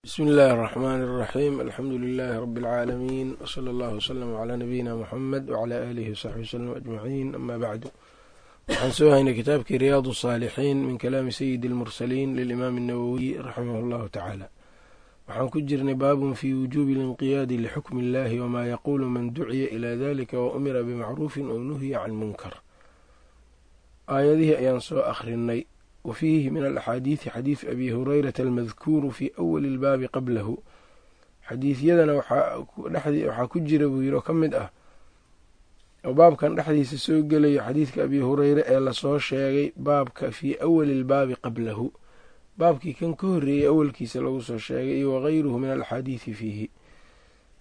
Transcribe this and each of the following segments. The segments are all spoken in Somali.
bsmi illaahi اraxmaani اraxiim alxamdu lilaahi rabi اlcaalamiin wsala allahu wslama calaa nabiyina muxamed wcalaa aalihi wasaxbi wslm ajmaciin ama bacdu waxaan soo haynay kitaabkii riyaad saalixiin min kalaami sayidi اlmursaliin lilimaami اnawowiy raximah اllahu tacaala waxaan ku jirnay baabun fii wujuubi اlinqiyaadi lixukmi illahi wmaa yaquulu man duciya ilaa dalika wa umira bimacruufin ou nuhiya can munkar aayadihii ayaan soo akhrinay wa fiihi min alaxaadiidi xadiid abi hurayrata almadkuuru fii awali ilbaabi qablahu xadiidyadana waxaa ku jira buu yiri oo ka mid ah oo baabkan dhexdiisa soo gelayo xadiidka abi hureyre ee la soo sheegay baabka fii awali ilbaabi qablahu baabkii kan ka horreeyey awalkiisa lagu soo sheegay iyo wagayruhu min alaxaadiidi fiihi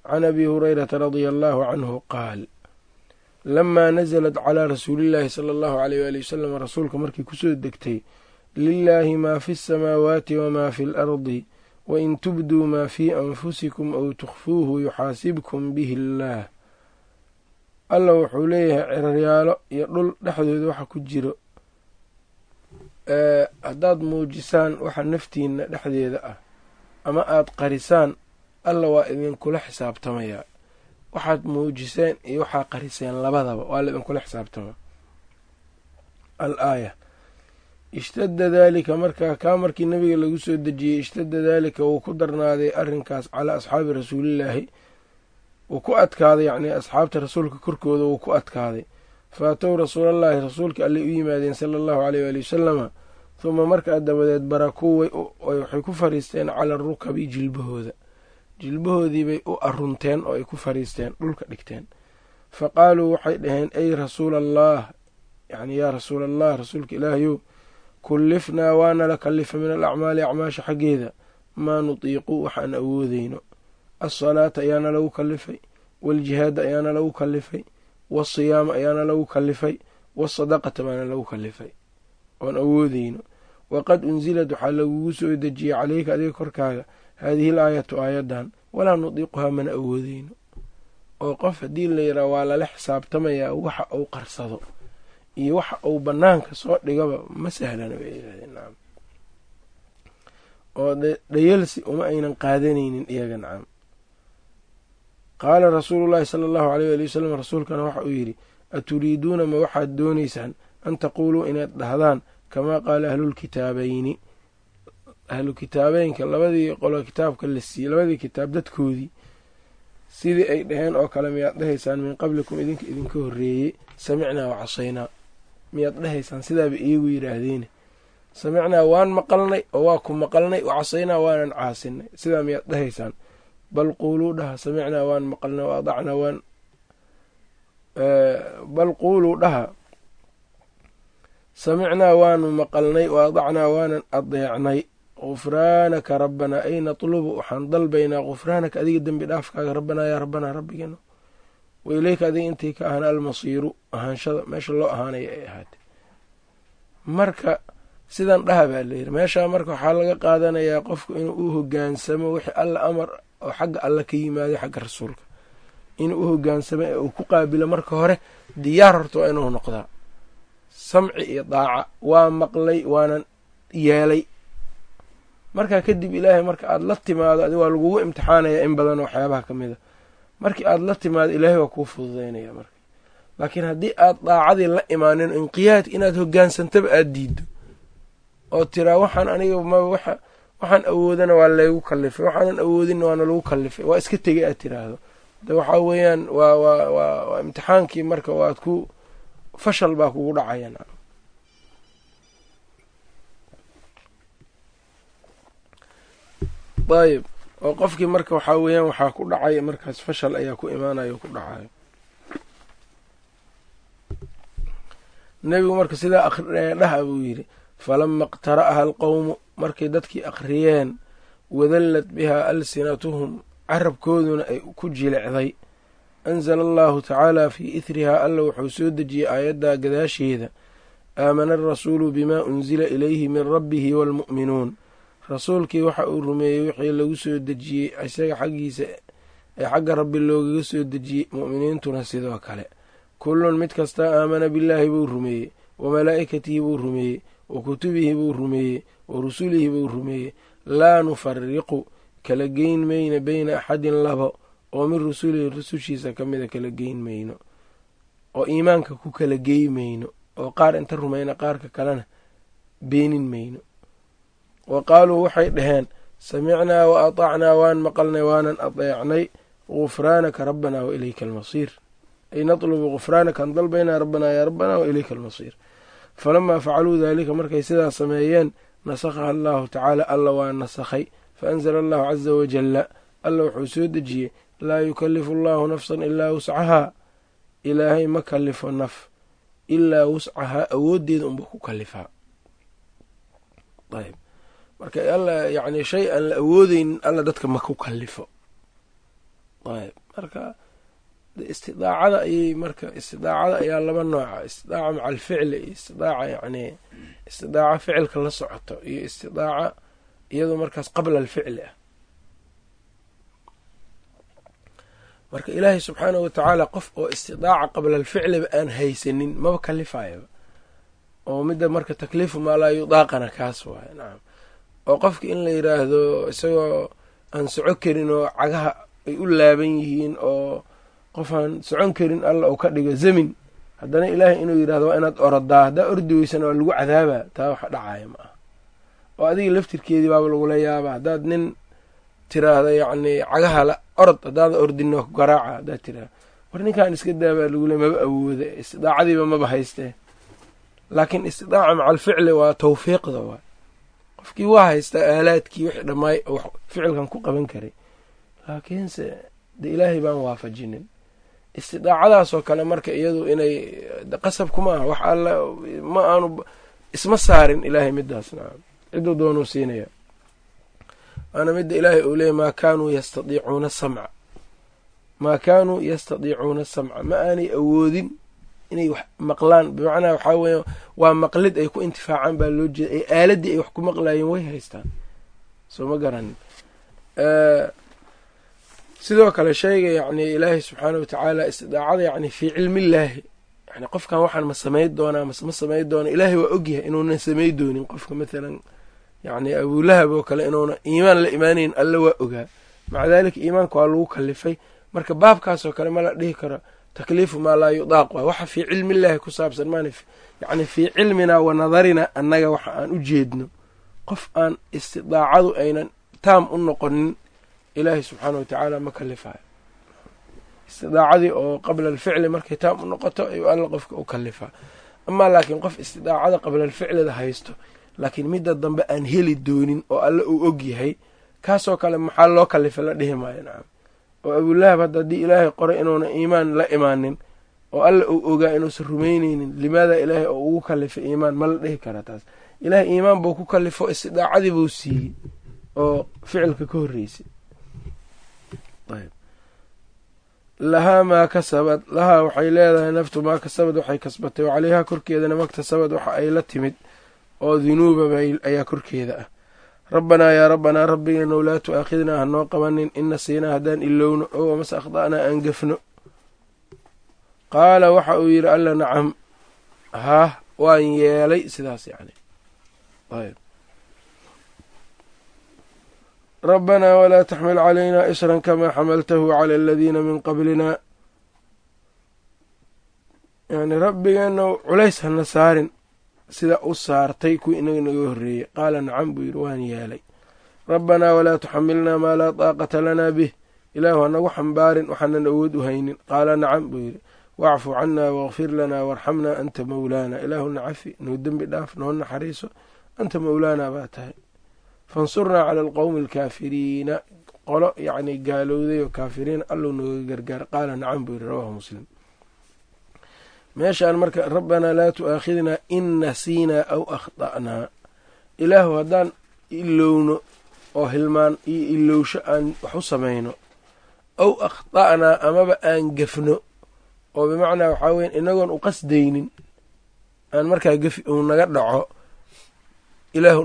can abi hurayrata radia allahu canhu qaal lamaa nasalat calaa rasuulillaahi sala allahu aleyh waali wasalam rasuulka markii ku soo degtay lilaahi maa fi asamaawaati wamaa fi alardi wain tubduu maa fii anfusikum aw tukhfuuhu yuxaasibkum bihi illaah alla wuxuu leeyahay ciraryaalo iyo dhul dhexdooda waxa ku jiro haddaad muujisaan waxa naftiina dhexdeeda ah ama aada qarisaan alla waa idinkula xisaabtamayaa waxaad muujiseen iyo waxaa qariseen labadaba waa la idinkula xisaabtamaa al aaya ishtadda daalika markaa kaa markii nabiga lagu soo dejiyey ishtadda daalika wuu ku darnaaday arrinkaas calaa asxaabi rasuulillaahi. Wuu ku adkaaday yacnii asxaabta rasuulka korkooda wuu ku adkaaday. Faatow rasuulallaahi rasuulka allay u yimaadeen sala allahu aleyh waali wasalama huma markaa dabadeed barakuu waxay ku fariisteen cala rukabi jilbahooda. Jilbahoodiibay u arunteen oo ay ku fariisteen dhulka dhigteen. Fa qaaluu waxay dhaheen ey rasuula allah yacni yaa rasuula allah rasuulka ilaahayow kullifnaa waana la kallifa min alacmaali acmaasha xaggeeda. Maa nutiiqu waxaan awoodeyno alsalaata ayaana lagu kallifay. Waaljihaada ayaana lagu kallifay. Waasiyaama ayaana lagu kallifay. Waasadaqata baana lagu kallifay. Oon awoodeyno waqad unsilad waxaa lagugu soo dejiyey caleyka adiga korkaaga. Haadihi l aayatu aayadan walaa nutiiquhaa mana awoodeyno oo qof haddii la yidhaha waa lala xisaabtamayaa waxa uu qarsado iyo waxa uu banaanka soo dhigaba ma sahlana bay yidhahdeen nacam oo dhayalsi uma aynan qaadanaynin iyaga nacam qaala rasuulullaahi sala allahu aleyh ali wasalam rasuulkana waxa uu yidhi aturiiduuna ma waxaad doonaysaan an taquuluu inaad dhahdaan kamaa qaala ahlulkitaabayni ahlu kitaabeynka labadii qolo kitaabka la siiyey labadii kitaab dadkoodii sidii ay dhaheen oo kale miyaad dhahaysaan min qablikum idinka idinka horreeyey samicnaa wa casaynaa miyaad dhahaysaan? Sidaaba iyagu yidhaahdeene samicnaa waan maqalnay oo waa ku maqalnay wa casaynaa waanan caasinay sidaa miyaad dhahaysaan? Bal quuluu dhaha samicnaa waan maqalnay wa adacnaa waan bal quuluu dhaha. Samicnaa waanu maqalnay wa adacnaa waanan adeecnay. Gufraanaka rabbanaa ay natlubu waxaan dalbaynaa gufraanaka adiga dembi dhaafkaaga rabbanaa yaa rabbanaa rabbigeeno wa ileyka adiga intay ka ahaan almasiiru ahaanshada meesha loo ahaanaya ay ahaatay. Marka sidan dhaha baa layidhi meeshaa marka waxaa laga qaadanayaa qofku inuu u hogaansamo wixii alla amar oo xagga alla ka yimaaday xagga rasuulka. Inuu u hogaansamo ee uu ku qaabilo marka hore diyaar horta waa inuu noqdaa. Samci iyo daaca waa maqlay waanan yeelay. Markaa kadib ilaahay marka aada la timaado adi waa lagugu imtixaanayaa in badan waxyaabaha ka mid a markii aada la timaado ilaahay waa kuu fududeynaya marka. Laakiin haddii aad daacadii la imaanin inqiyaad inaad hogaansantaba aada diiddo. Oo tiraa waxaan aniga maba waxa waxaan awoodana waa laygu kallifay waxaanan awoodinna waana lagu kallifay. Waa iska tegay aad tiraahdo. De waxaa weeyaan waa waa waa waa imtixaankii marka waad ku fashal baa kugu dhacaya ayb oo qofkii marka waxaa weeyaan waxaa ku dhacay markaas fashal ayaa ku imaanayo ku dhacayo nebigu marka sidaa dhaha buu yidhi falama iqtara'aha alqowmu markay dadkii akhriyeen wadallad bihaa alsinatuhum carabkooduna ay ku jilicday. Anzala allahu tacaala fii ithrihaa alla wuxuu soo dejiyey aayaddaa gadaasheeda. Aamana arasuulu bimaa unzila ilayhi min rabbihi waalmu'minuun rasuulkii waxa uu rumeeyey wixii lagu soo dejiyey isaga xaggiisa ee xagga rabbi loogaga soo dejiyey mu'miniintuna sidoo kale. Kullun mid kastaa aamana billaahi buu rumeeyey wa malaa'ikatihi buu rumeeyey wa kutubihi buu rumeeyey wa rusulihi buu rumeeyey. Laa nufariqu kala geyn mayno beyna axadin labo oo min rusulihi rusushiisa ka mida kala geyn mayno oo iimaanka ku kala gey mayno oo qaar inta rumayna qaarka kalena beenin mayno wa qaaluu waxay dhaheen samicnaa wa atacnaa waan maqalnay waanan adeecnay gufraanaka rabbanaa wa ilayka almasiir ay natlubu gufraanaka an dalbaynaa rabbanaa yaa rabbanaa wa ilayka almasiir falamaa facaluu daalika markay sidaas sameeyeen nasakhaha allahu tacaala alla waa nasakhay faanzala allahu caza wajalla alla wuxuu soo dejiyey laa yukallifu allahu nafsan ilaa wuscahaa ilaahay ma kalifo naf ilaa wuscahaa awooddeeda unba ku kalifaa ayb marka alla yani shay aan la awoodeynin alla dadka ma ku kalifo ayb. Marka istidaacada ayay marka istidaacada ayaa laba nooca istidaaca maca alficli iyo istidaaca yani istidaaca ficilka la socoto iyo istidaaca iyadoo markaas qabla alficli ah. Marka ilaahay subxaanahu watacaala qof oo istidaaca qabla alficliba aan haysanin maba kalifayaba oo midda marka takliifu maa laa yudaaqana kaas waay nacam oo qofka in la yiraahdo isagoo aan soco karin oo cagaha ay u laaban yihiin oo qofaan socon karin alla uu ka dhigo zamin haddana ilaahay inuu yidhahdo waa inaad orodaa haddaa ordi weysana waa lagu cadaabaa taa waxa dhacaya ma aha. Oo adiga laftirkeedii baaba lagula yaabaa haddaad nin tiraahda yacni cagaha la orod haddaada ordin waa ku garaaca haddaad tiraahda war ninkan iska daabaa lagule maba awooda istidaacadiiba maba haystee. Laakiin istidaaca maca alficli waa tawfiiqda waay qofkii waa haystaa aalaadkii wixii dhammaay oo ficilkan ku qaban karay. Laakiinse de ilaahay baan waafajinin. Istidaacadaasoo kale marka iyadu inay qasab kuma wax alla ma aanu isma saarin ilaahay midaas nacam ciduu doonuu siinaya. Waana midda ilaahay uu leeyay maa kaanuu yastadiicuuna samca. Maa kaanuu yastadiicuuna samca. Ma aanay awoodin inay wax maqlaan. Bimacnaa waxaa weya waa maqlid ay ku intifaacaan baa loo jeeda ay aaladdii ay wax ku maqlaayeen way haystaan. Soo ma garanin sidoo kale shayga yacni ilaahay subxaana wa tacaala istidaacada yacni fii cilmi illaahi yani qofkan waxaan ma samay doonaa mase ma samay doona ilaahay waa ogyahay inuunan samay doonin qofka mathalan. Yacni abulahab oo kale inuuna iimaan la imaanayn alla waa ogaa. Maca daalika iimaanka waa lagu kalifay marka baabkaasoo kale ma la dhihi karo takliifu maa laa yudaaq waay waxa fii cilmi illaahi ku saabsan maan yacni fii cilminaa wa nadarina annaga waxa aan u jeedno. Qof aan istidaacadu aynan taam u noqonin ilaahay subxaana wa tacaala ma kalifayo istidaacadii oo qabla alficli markay taam u noqoto ayuu alla qofka u kalifaa amaa laakiin qof istidaacada qabla alficlida haysto laakiin midda dambe aan heli doonin oo alle uu og yahay kaasoo kale maxaa loo kalifa la dhihi maayo nacam oo abulahab hadda haddii ilaahay qoray inuuna iimaan la imaanin oo alla uu ogaa inuusan rumayneynin limaada ilaahay oo ugu kalifay iimaan ma la dhihi karaa taas. Ilaahay iimaan buu ku kalifo istidaacadii buu siiyey oo ficilka ka horreysay. Lahaa maa kasabad lahaa waxay leedahay naftu maa kasabad waxay kasbatay oo caleyhaa korkeedana maktasabad waxa ay la timid oo dunuuba ayaa korkeeda ah rabbanaa yaa rabbanaa rabbigeenow laa tu-aakhidnaa hanoo qabanin in nasiinaa haddaan ilowno ow amase akhda'naa aan gefno qaala waxa uu yidhi alla nacam haah waan yeelay sidaas yacni rabbanaa walaa taxmil calaynaa isran kamaa xamaltahu cala aladiina min qablina yani rabbigeenow culays hana saarin sida u saartay kuwii inaga naga horreeyey. Qaala nacam buu yidhi waan yeelay rabbanaa walaa tuxamilnaa maa laa daaqata lanaa bih. Ilaahu hanagu xambaarin waxaanan awood u haynin. Qaala nacam buu yidhi. Wacfu cannaa wakfir lanaa warxamnaa anta mawlaana. Ilaahuna cafi noo dembi dhaaf noo naxariiso anta mawlaanaa baa tahay. Fansurnaa cala alqowmi alkaafiriina. Qolo yacni gaalowday oo kaafiriin alluu nooga gargaar. Qaala nacam buu yidhi rawaahu muslim meeshaan marka rabbanaa laa tu-aakhidnaa in nasiinaa aw akhda'naa ilaahu haddaan ilowno oo hilmaan iyo ilowsho aan wax u samayno aw akhda'naa amaba aan gefno oo bimacnaa waxaa weya inagoon u qasdaynin aan markaa gefi uu naga dhaco ilaahu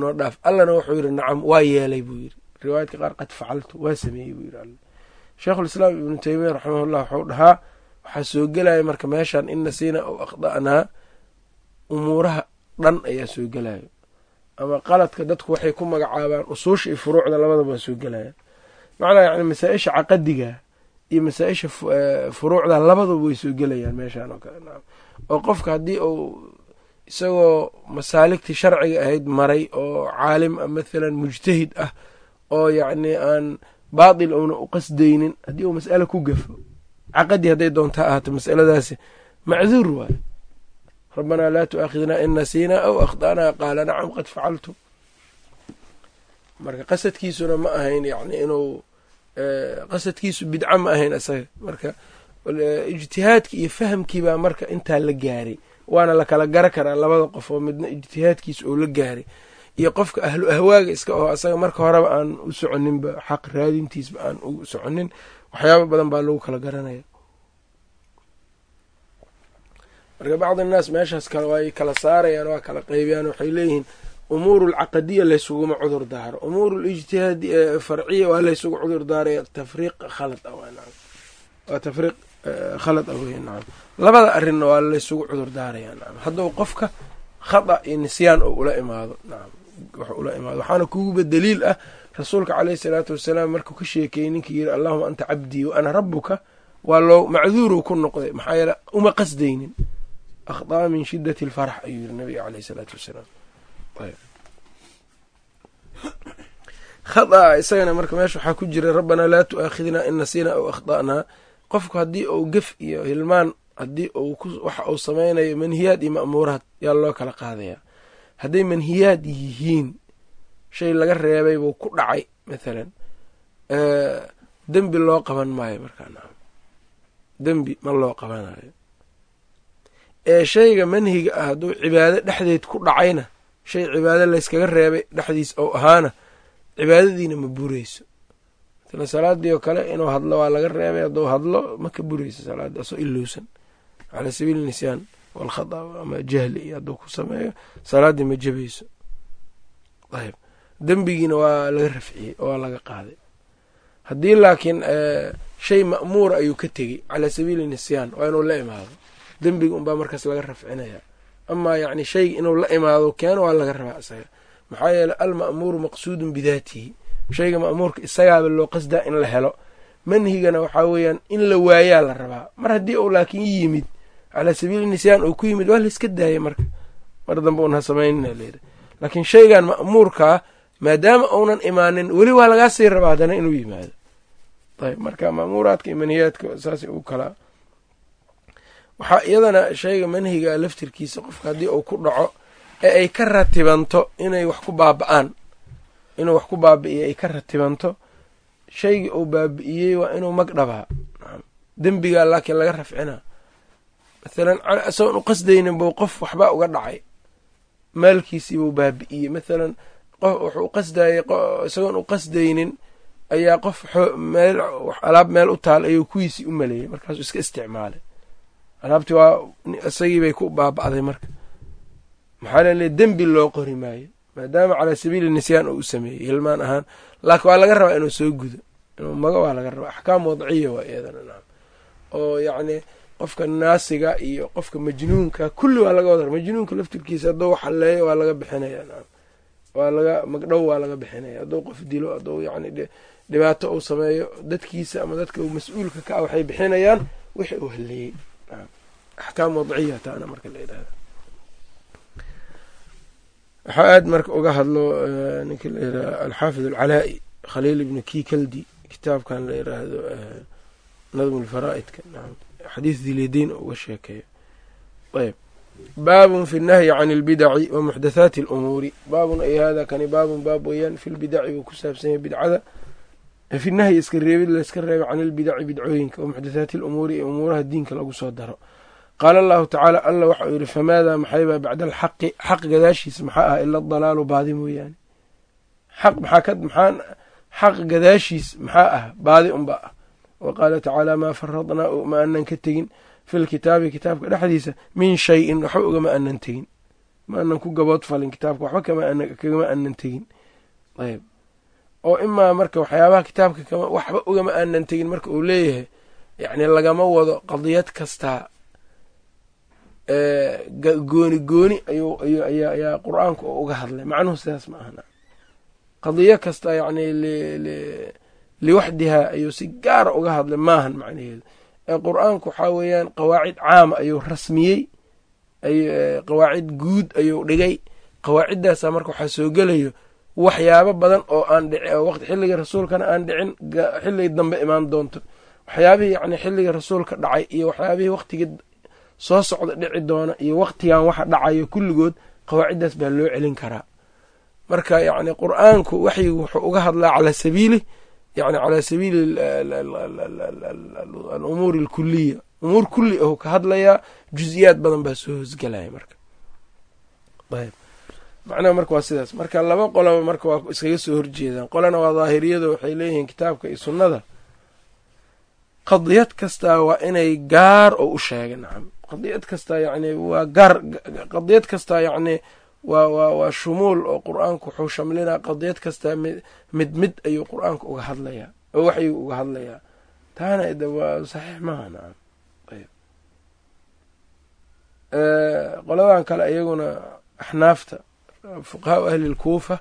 noo dhaaf. Allana wuxuu yidhi nacam waa yeelay buu yidhi. Riwaayadka qaar qad facaltu waa sameeyey buu yidhi. Alla sheikhulislaam ibnu teymiya raximahullah wuxuu dhahaa waxaa soo gelaya marka meeshaan in nasiina aw akhda'naa umuuraha dhan ayaa soo gelayo. Ama qaladka dadku waxay ku magacaabaan usuusha iyo furuucda labadaba waa soo gelayaan macnaha yani masaa-isha caqadiga iyo masaa-isha furuucda labadaba way soo gelayaan meeshaan oo kale. Oo qofka haddii uu isagoo masaaligtii sharciga ahayd maray oo caalim ah mathalan mujtahid ah oo yacni aan baatil uuna u qasdaynin haddii uu mas'ale ku gafo caqadi hadday doonta ahaato masaladaasi macduur waayo rabbanaa laa tu'aakhidnaa in nasiinaa aw akhda'naa qaala nacam qad facaltu marka qasadkiisuna ma ahayn yani inuu qasadkiisu bidco ma ahayn isaga marka ijtihaadkii iyo fahamkii baa marka intaa la gaaray waana la kala gara karaa labada qof oo midna ijtihaadkiisa oo la gaaray. Iyo qofka ahlu ahwaaga iska oo asaga marka horeba aan u soconinba xaq raadintiisba aan u soconin waxyaaba badan baa lagu kala garanaya. Marka bacd annaas meeshaas kale way kala saarayaan waa kala qeybiyaan waxay leeyihiin umuuru alcaqadiya laysuguma cudur daaro. Umuuru lijtihaadi farciya waa laysugu cudur daaraya tafriiq khalad ah waa tafriiq khalad ah wey nacam. Labada arrinna waa laysugu cudur daaraya nacam. Hadduu qofka khada iyo nisyaan oo ula imaado nacam wax ula imaado. Waxaana kuguba daliil ah rasuulka caleyhi salaatu wasalaam markuu ka sheekeeyey ninkii yiri allahuma anta cabdii wa ana rabuka waa loo macduuru ku noqday maxaa yeele uma qasdaynin. Akhdaa min shidati alfarax ayuu yiri nabiga caleyhi salaatu wasalaam. Khada isagana marka meesha waxaa ku jira rabbanaa laa tu'aakhidnaa in nasiina aw akhda'naa qofku haddii uu gef iyo hilmaan haddii waxa uu samaynayo manhiyaad iyo ma'muuraad yaa loo kala qaadayaa. Hadday manhiyaad yihiin shay laga reebay buu ku dhacay mathalan. Dembi loo qaban maayo markaa nacam dembi ma loo qabanayo. Ee shayga manhiga ah hadduu cibaado dhexdeed ku dhacayna shay cibaado layskaga reebay dhexdiis ou ahaana cibaadadiina ma bureyso matala salaadii oo kale inuu hadlo waa laga reebay hadduu hadlo ma ka bureyso salaadii asoo ilowsan calaa sabiili nisyaan walkhada ama jahli iyo hadduu ku sameeyo salaaddii ma jebeyso ayb dembigiina waa laga rafciyey waa laga qaaday. Haddii laakiin shay ma'muura ayuu ka tegey calaa sabiili nisyaan waa inuu la imaado. Dembiga unbaa markaas laga rafcinaya. Amaa yacni shayga inuu la imaado keeno waa laga rabaa isaga. Maxaa yeeley alma'muuru maqsuudun bidaatihi. Shayga ma'muurka isagaaba loo qasdaa in la helo. Manhigana waxaa weeyaan in la waayaa la rabaa. Mar haddii uu laakiin yimid calaa sabiili nisyaan uu ku yimid waa layska daayay marka. Mar dambe una samaynina layidhi laakiin shaygan ma'muurkaa maadaama uunan imaanin weli waa lagaa sii rabaa haddana inuu yimaado. Ayb marka ma'muuraadka iyo manhiyaadka saasay u kala. Waxaa iyadana shayga manhiga laftirkiisa qofka haddii uu ku dhaco ee ay ka ratibanto inay wax ku baaba-aan inuu wax ku baabi'iyo ay ka ratibanto shaygii uu baabi'iyey waa inuu mag dhabaa. Dembigaa laakiin laga rafcinaa. Mathalan isagoon u qasdaynin buu qof waxbaa uga dhacay. Maalkiisii buu baabi'iyey. Mathalan qof wuxuu isagoon u qasdaynin ayaa qof meel alaab meel u taal ayuu kuwiisii u maleeyey markaasuu iska isticmaalay. Alaabtii waa isagii bay ku baaba'day marka. Maxaa lele dembi loo qori maayo maadaama calaa sabiili nisyaan oo u sameeyey hilmaan ahaan. Laakiin waa laga rabaa inuu soo gudo. Inuu mago waa laga rabaa. Axkaam wadciya waa iyadana oo yacni qofka naasiga iyo qofka majnuunka kulli waa laga wada majnuunka laftirkiisa hadduu waxaleeyo waa laga bixinaya waa laga magdhow waa laga bixinaya hadduu qof dilo hadduu yacni dhibaato uu sameeyo dadkiisa ama dadka uu mas'uulka ka ah waxay bixinayaan wixii uu haleeyey axkaam wadciya taana marka la yidhahda waxaa aad marka uga hadlo ninka la yidhahdo alxaafid alcalaa'i khaliil ibnu kikaldi kitaabkan la yidhaahdo nadmu lfaraa'idka naam. Xadiis dilyadiin oo uga sheekeeyo. Ayb baabun fi nnahyi can albidaci wa muxdathaati alumuuri baabun ay hada kani baabun baab weeyaan fi lbidaci wuu ku saabsan yahay bidcada. Fi nahyi iska reebid layska reebo can ilbidaci bidcooyinka wa muxdathaati alumuuri ee umuuraha diinka lagu soo daro. Qaala allahu tacaala alla waxau yidhi famaadaa maxaybaa bacda alxaqi xaq gadaashiisa maxaa ah ila dalaalu baadi mooyaane xaq maxaa xaq gadaashiis maxaa ah baadi unba ah. Wa qaala tacaala maa faradnaa ma anan ka tegin fi lkitaabi kitaabka dhexdiisa min shayin waxba ugama anan tegin ma anan ku gabood falin kitaabka waxba kagama anan tegin ayb. Oo imaa marka waxyaabaha kitaabka waxba ugama anan tegin marka uu leeyahay yacni lagama wado qadiyad kastaa gooni gooni ayaa qur'aanku oo uga hadlay. Macnuhu sidaas ma ahna. Qadiyo kasta yacni liwaxdihaa ayuu si gaara uga hadlay maahan macnaheedu. ee qur'aanku waxaa weeyaan qawaacid caama ayuu rasmiyey qawaacid guud ayuu dhigay. Qawaaciddaasa marka waxaa soo gelayo waxyaabo badan oo aan dhici xilligii rasuulkana aan dhicin xilligii dambe imaan doonto. Waxyaabihii yacni xilligii rasuulka dhacay iyo waxyaabihii waqtigii soo socda dhici doona iyo waqtigan waxa dhacayo kulligood qawaaciddaas baa loo celin karaa. Marka yacni qur'aanku waxyigu wuxuu uga hadlaa calaa sabiili yani calaa sabiili alumuuri alkuliya umuur kulli ahu ka hadlayaa juziyaad badan baa soo hosgelaya marka ayb macnaha marka waa sidaas marka laba qoloba marka waa iskaga soo horjeedaan qolana waa daahiriyado waxay leeyihiin kitaabka iyo sunnada qadiyad kastaa waa inay gaar oo u sheega nacam qadiyad kastaa yacni waa gaar qadiyad kastaa yacni waa waa waa shumuul oo qur'aanku wuxuu shamlinaa qadiyad kastaa mid mid ayuu qur'aanku uga hadlayaa oo waxyuu uga hadlayaa. Taana de waa saxiix maaha nacam qoladan kale iyaguna axnaafta fuqahaa ahli lkuufa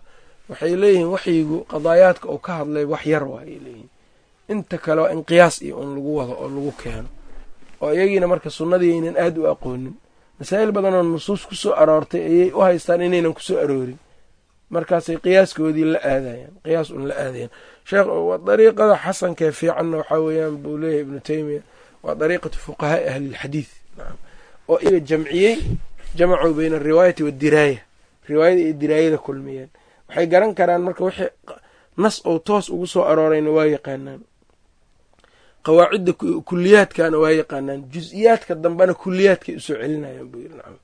waxay leeyihiin waxyigu qadaayaadka uu ka hadlay wax yar waayay leeyihiin inta kale waa in qiyaas iyo un lagu wado oo lagu keeno. Oo iyagiina marka sunnadii aynan aada u aqoonin masaa'il badanoo nusuus ku soo aroortay ayay u haystaan inaynan ku soo aroorin. Markaasay qiyaaskoodii la aadayaan qiyaas un la aadayaan. Sheekh dariiqada xasankee fiicanna waxaa weeyaan buu leeyahay ibnu teymiya waa dariiqatu fuqahaai ahlilxadiid oo iyaga jamciyey jamacuu bayna alriwaayati waddiraaya riwaayada iyo diraayada kulmiyeen. Waxay garan karaan marka wixii nas ou toos ugu soo aroorayna waa yaqaanaan qawaacidda kuliyaadkana waa yaqaanaan jus-iyaadka dambena kuliyaadkay u soo celinayaan buu yiri nacam.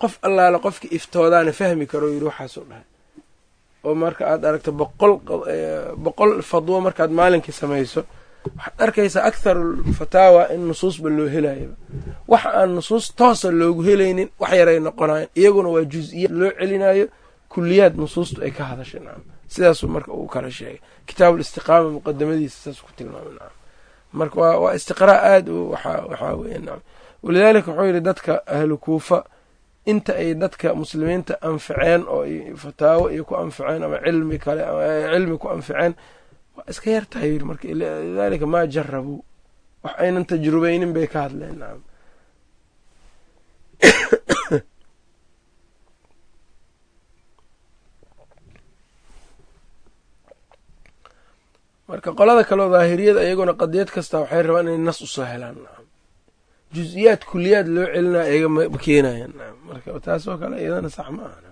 Qof allaale qofka iftoodaana fahmi karo yiri waxaasoo dhahay oo marka aad aragto boqol boqol fadwo markaad maalinkii samayso waxaad arkaysaa aktharu fataawa in nusuusba loo helayo waxa aan nusuus toosa loogu helaynin wax yaray noqonayan iyaguna waa jus-iyaad loo celinayo kuliyaad nusuustu ay ka hadashay nacam. Sidaasuu marka uu kala sheegay. Kitaabu listiqaama muqadamadiisa saasuu ku tilmaamay nacam marka waa istiqraa aad u waxaa weya walidaalika wuxuu yidhi dadka ahlu kuufa inta ay dadka muslimiinta anfaceen oo fataawo iyo ku anfaceen ama cilmi kale ama cilmi ku anfaceen waa iska yartahay yiri marka lidaalika maa jarabuu wax aynan tajrubaynin bay ka hadleen nacam marka qolada kaleo daahiriyada iyaguna qadiyad kasta waxay rabaan inay nas u soo helaan. Nacam jus-iyaad kuliyaad loo celinaa iyaga ma keenayan marka taasoo kale iyadana sax ma aha.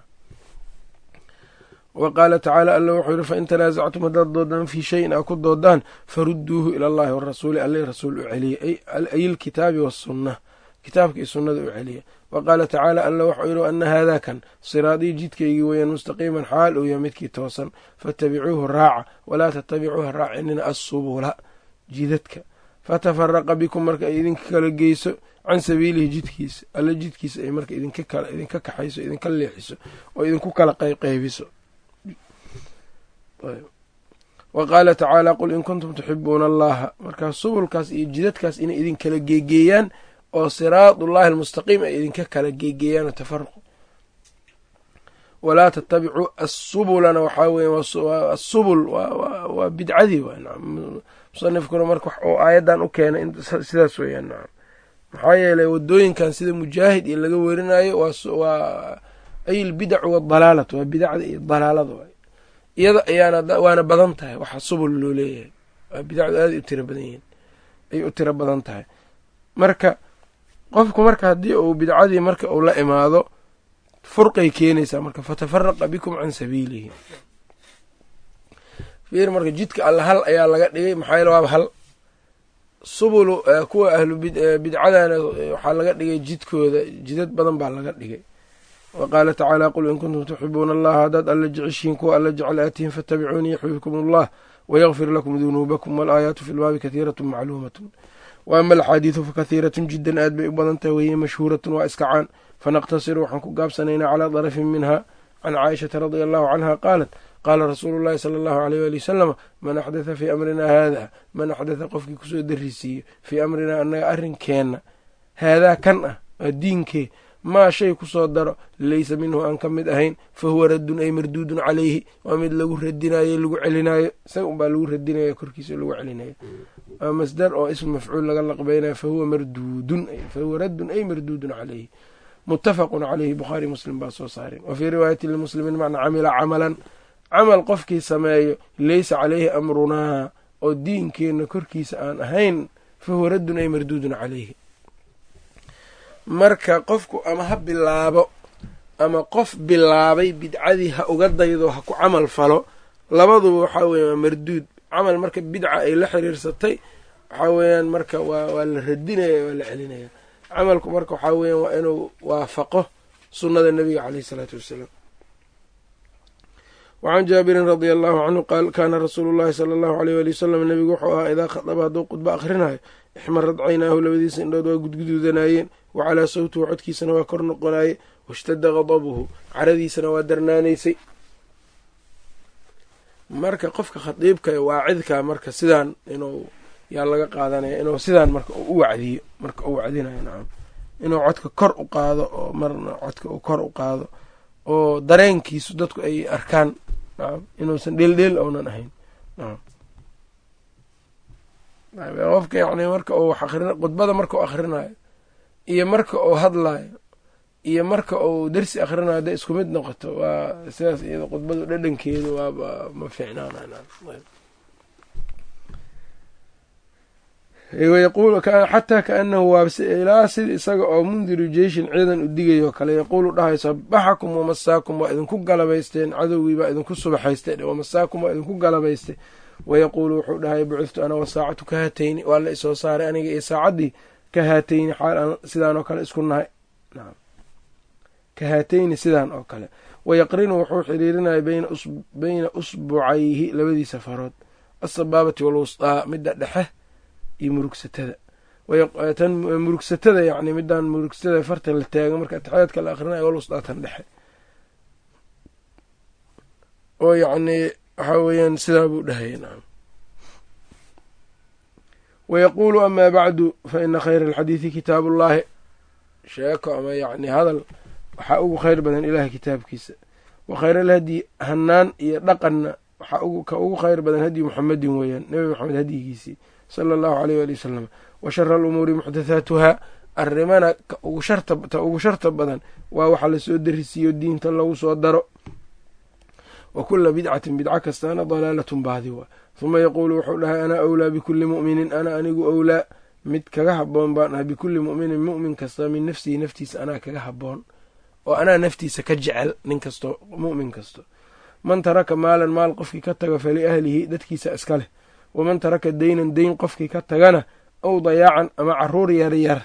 Wa qaala tacaala alla wuxuu yihi fain tanaasactum haddaad doodaan fii shayin aa ku doodaan farudduuhu ila allahi warasuuli alle rasuul u celiya ay ilkitaabi wasunna kitaabka iyo sunnada u celiya. Wa qaala tacaala alla waxau yihi ana haadakan siraadii jidkaygii weeyaan mustaqiiman xaal uu yahay midkii toosan. Faatabicuuhu raaca walaa tatabicuuha raacinina assubula jidadka. Fatafaraqa bikum marka ay idinka kala geyso can sabiilihi jidkiisa alla jidkiisa ay marka idinka kaxayso idinka leexiso oo idinku kala qayqaybiso. Wa qaala tacaala qul in kuntum tuxibuuna allaha. Markaa subulkaas iyo jidadkaas inay idin kala geegeeyaan oo siraadullahi almustaqiim ay idinka kala geegeeyaan tafaruq walaa tatabicuu assubulana waxaa weya asubul waa bidcadii waa nacam musanifkuna marka uu aayaddan u keenay sidaas weeyaan nacam maxaa yeelay wadooyinkan sida mujaahid iyo laga werinayo waa ay ilbidacu wadalaalatu waa bidacda iyo dalaalada waay. Iyada ayaana waana badan tahay waxa subul loo leeyahay. Waa bidacdu aada u tiro badan yihiin ay u tiro badan tahay. Marka qofku marka haddii uu bidcadii marka uu la imaado furqay keenaysaa marka fatafaraqa bikum can sabiilihi. Fiir marka jidka alla hal ayaa laga dhigay maxaa yeele waaba hal. Subulu kuwa ahlu bidcadana waxaa laga dhigay jidkooda jidad badan baa laga dhigay. Wa qaala tacaala qul in kuntum tuxibuuna allaha haddaad alla jeceshihiin kuwa alla jecel aatihin faatabicuunii yaxbibkum allah wayakfir lakum dunuubakum walaayaatu fi lbaabi kathiiratu macluumatun wa ama alxaadiidu fakathiiratun jiddan aad bay u badan tahay weye mashhuuratun waa iska caan. Fanaqtasiru waxaan ku gaabsanaynaa calaa darafin minha can caaishata radia allahu canha qaalat qaala rasuulu llahi sala allahu aleyh waali wasalama man axdatha fii amrinaa haada man axdatha qofkii ku soo darisiiyo fii amrinaa annaga arrinkeenna haadaa kan ah waa diinkee maa shay ku soo daro laysa minhu aan ka mid ahayn fa huwa raddun ay marduudun calayhi waa mid lagu radinayo lagu celinaayo isaga unbaa lagu radinaya korkiisa lagu celinayo. Waa masdar oo ism mafcuul laga laqbeynayo fahuwa marduudun fahuwa raddun ay marduudun calayhi. Muttafaqun caleyhi bukhaari muslim baa soo saareen wa fii riwaayati limuslimiin macnaa camila camalan. Camal qofkii sameeyo laysa caleyhi amrunaa oo diinkeenna korkiisa aan ahayn fahuwa raddun ay marduudun calayhi marka qofku ama ha bilaabo ama qof bilaabay bidcadii ha uga daydo ha ku camal falo labaduba waxaa weya waa marduud. Camal marka bidca ay la xiriirsatay waxaa weeyaan marka waa la radinaya waa la celinaya. Camalku marka waxaa weeyaan waa inuu waafaqo sunnada nebiga caleyhi isalaatu wassalaam wacan jaabirin radia allahu canhu qaal kaana rasuulu llahi sala allahu aleyh wali wasalam nebigu wuxuu ahaa idaa khadaba hadduu khudba akhrinayo ixmarad caynaahu labadiisa indhood waa gudguduudanayeen wa calaa sawtuhu codkiisana waa kor noqonaye washtadda qadabuhu caradiisana waa darnaanaysay. Marka qofka khadiibka waacidka marka sidaan inuu yaa laga qaadanaya inuu sidaan marka u wacdiyo marka u wacdinayo nacam. Inuu codka kor u qaado oo marna codka uu kor u qaado oo dareenkiisu dadku ay arkaan nacam. Inuusan dheeldheel ounan ahayn nacam qofka yacni marka uu wax khudbada marka uu akhrinayo iyo marka uu hadlayo iyo marka uu dersi akhrinayo hadday isku mid noqoto waa sidaas iyada khudbadu dhadhankeedu waaba ma fiicnaanayaquulu xataa kaanahu waa ilaa sida isaga oo mundiru jeyshin ciidan u digayoo kale yaquulu dhahay sabaxakum wamasaakum waa idinku galabaysteen cadowgii baa idinku subaxaystay wamasaakum waa idinku galabaystay wayaquulu wuxuu dhahay bucithtu ana wasaacatu ka haatayni waa la isoo saaray aniga iyo saacaddii ka haatayni xaal aan sidaan oo kale isku nahay ka haatayni sidaan oo kale wayaqrinu wuxuu xiriirinaya bayna usbucayhi labadiisa farood asabaabati walwustaa midda dhexe iyo murugsatada tan murugsatada yacni midaan murugsatada farta la taago marka atexyaadka la akhrinayo walwustaa tan dhexe oo yacnii waxaa weeyaan sidaa buu dhahaya nacam wayaquulu amaa bacdu fa ina khayra alxadiidi kitaabu ullaahi sheeko ama yacni hadal waxaa ugu khayr badan ilaahay kitaabkiisa. Wa khayra alhadyi hanaan iyo dhaqanna waxaa ka ugu khayr badan hadyi muxamedin weeyaan nebi maxamed hadyigiisii sala allahu aleyh waali wasalam wa shara alumuuri muxdathaatuhaa arrimana ta ugu sharta badan waa waxa la soo darisiiyo diinta lagu soo daro wa kula bidcatin bidco kastaana dalaalatun baadi waa huma yaquulu wuxuu dhahay ana awlaa bikulli mu'minin ana anigu awlaa. Mid kaga haboon baan ah bikulli mu'minin mu'min kasta min nafsihi naftiisa anaa kaga haboon oo anaa naftiisa ka jecel nin kasto mu'min kasto. Man taraka maalan maal qofkii ka taga faliahlihi dadkiisa iska leh. Waman taraka deynan deyn qofkii ka tagana ow dayaacan ama carruur yaryar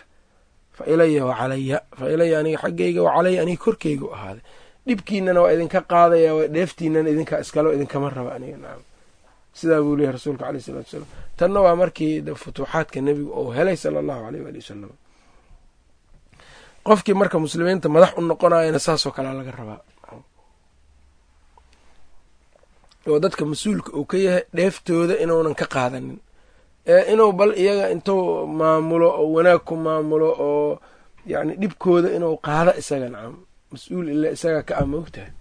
fa ilaya wa calaya fa ilaya aniga xaggayga wa calaya aniga korkeyga u ahaaday dhibkiinana waa idinka qaadaya dheeftiinana idinkaa iskalo idinkama raba aniga sidaa buu leeyahy rasuulka aleyh isalatu wasalaam. Tanna waa markii futuuxaadka nebigu uu helay sala allahu aleyh waali wasalam qofkii marka muslimiinta madax u noqonayana saasoo kalea laga rabaa. Oo dadka mas'uulka uu ka yahay dheeftooda inuunan ka qaadanin. Ee inuu bal iyaga intuu maamulo oo wanaag ku maamulo oo yacni dhibkooda inuu qaado isaga nacam mas'uul ila isaga ka ah moogtahay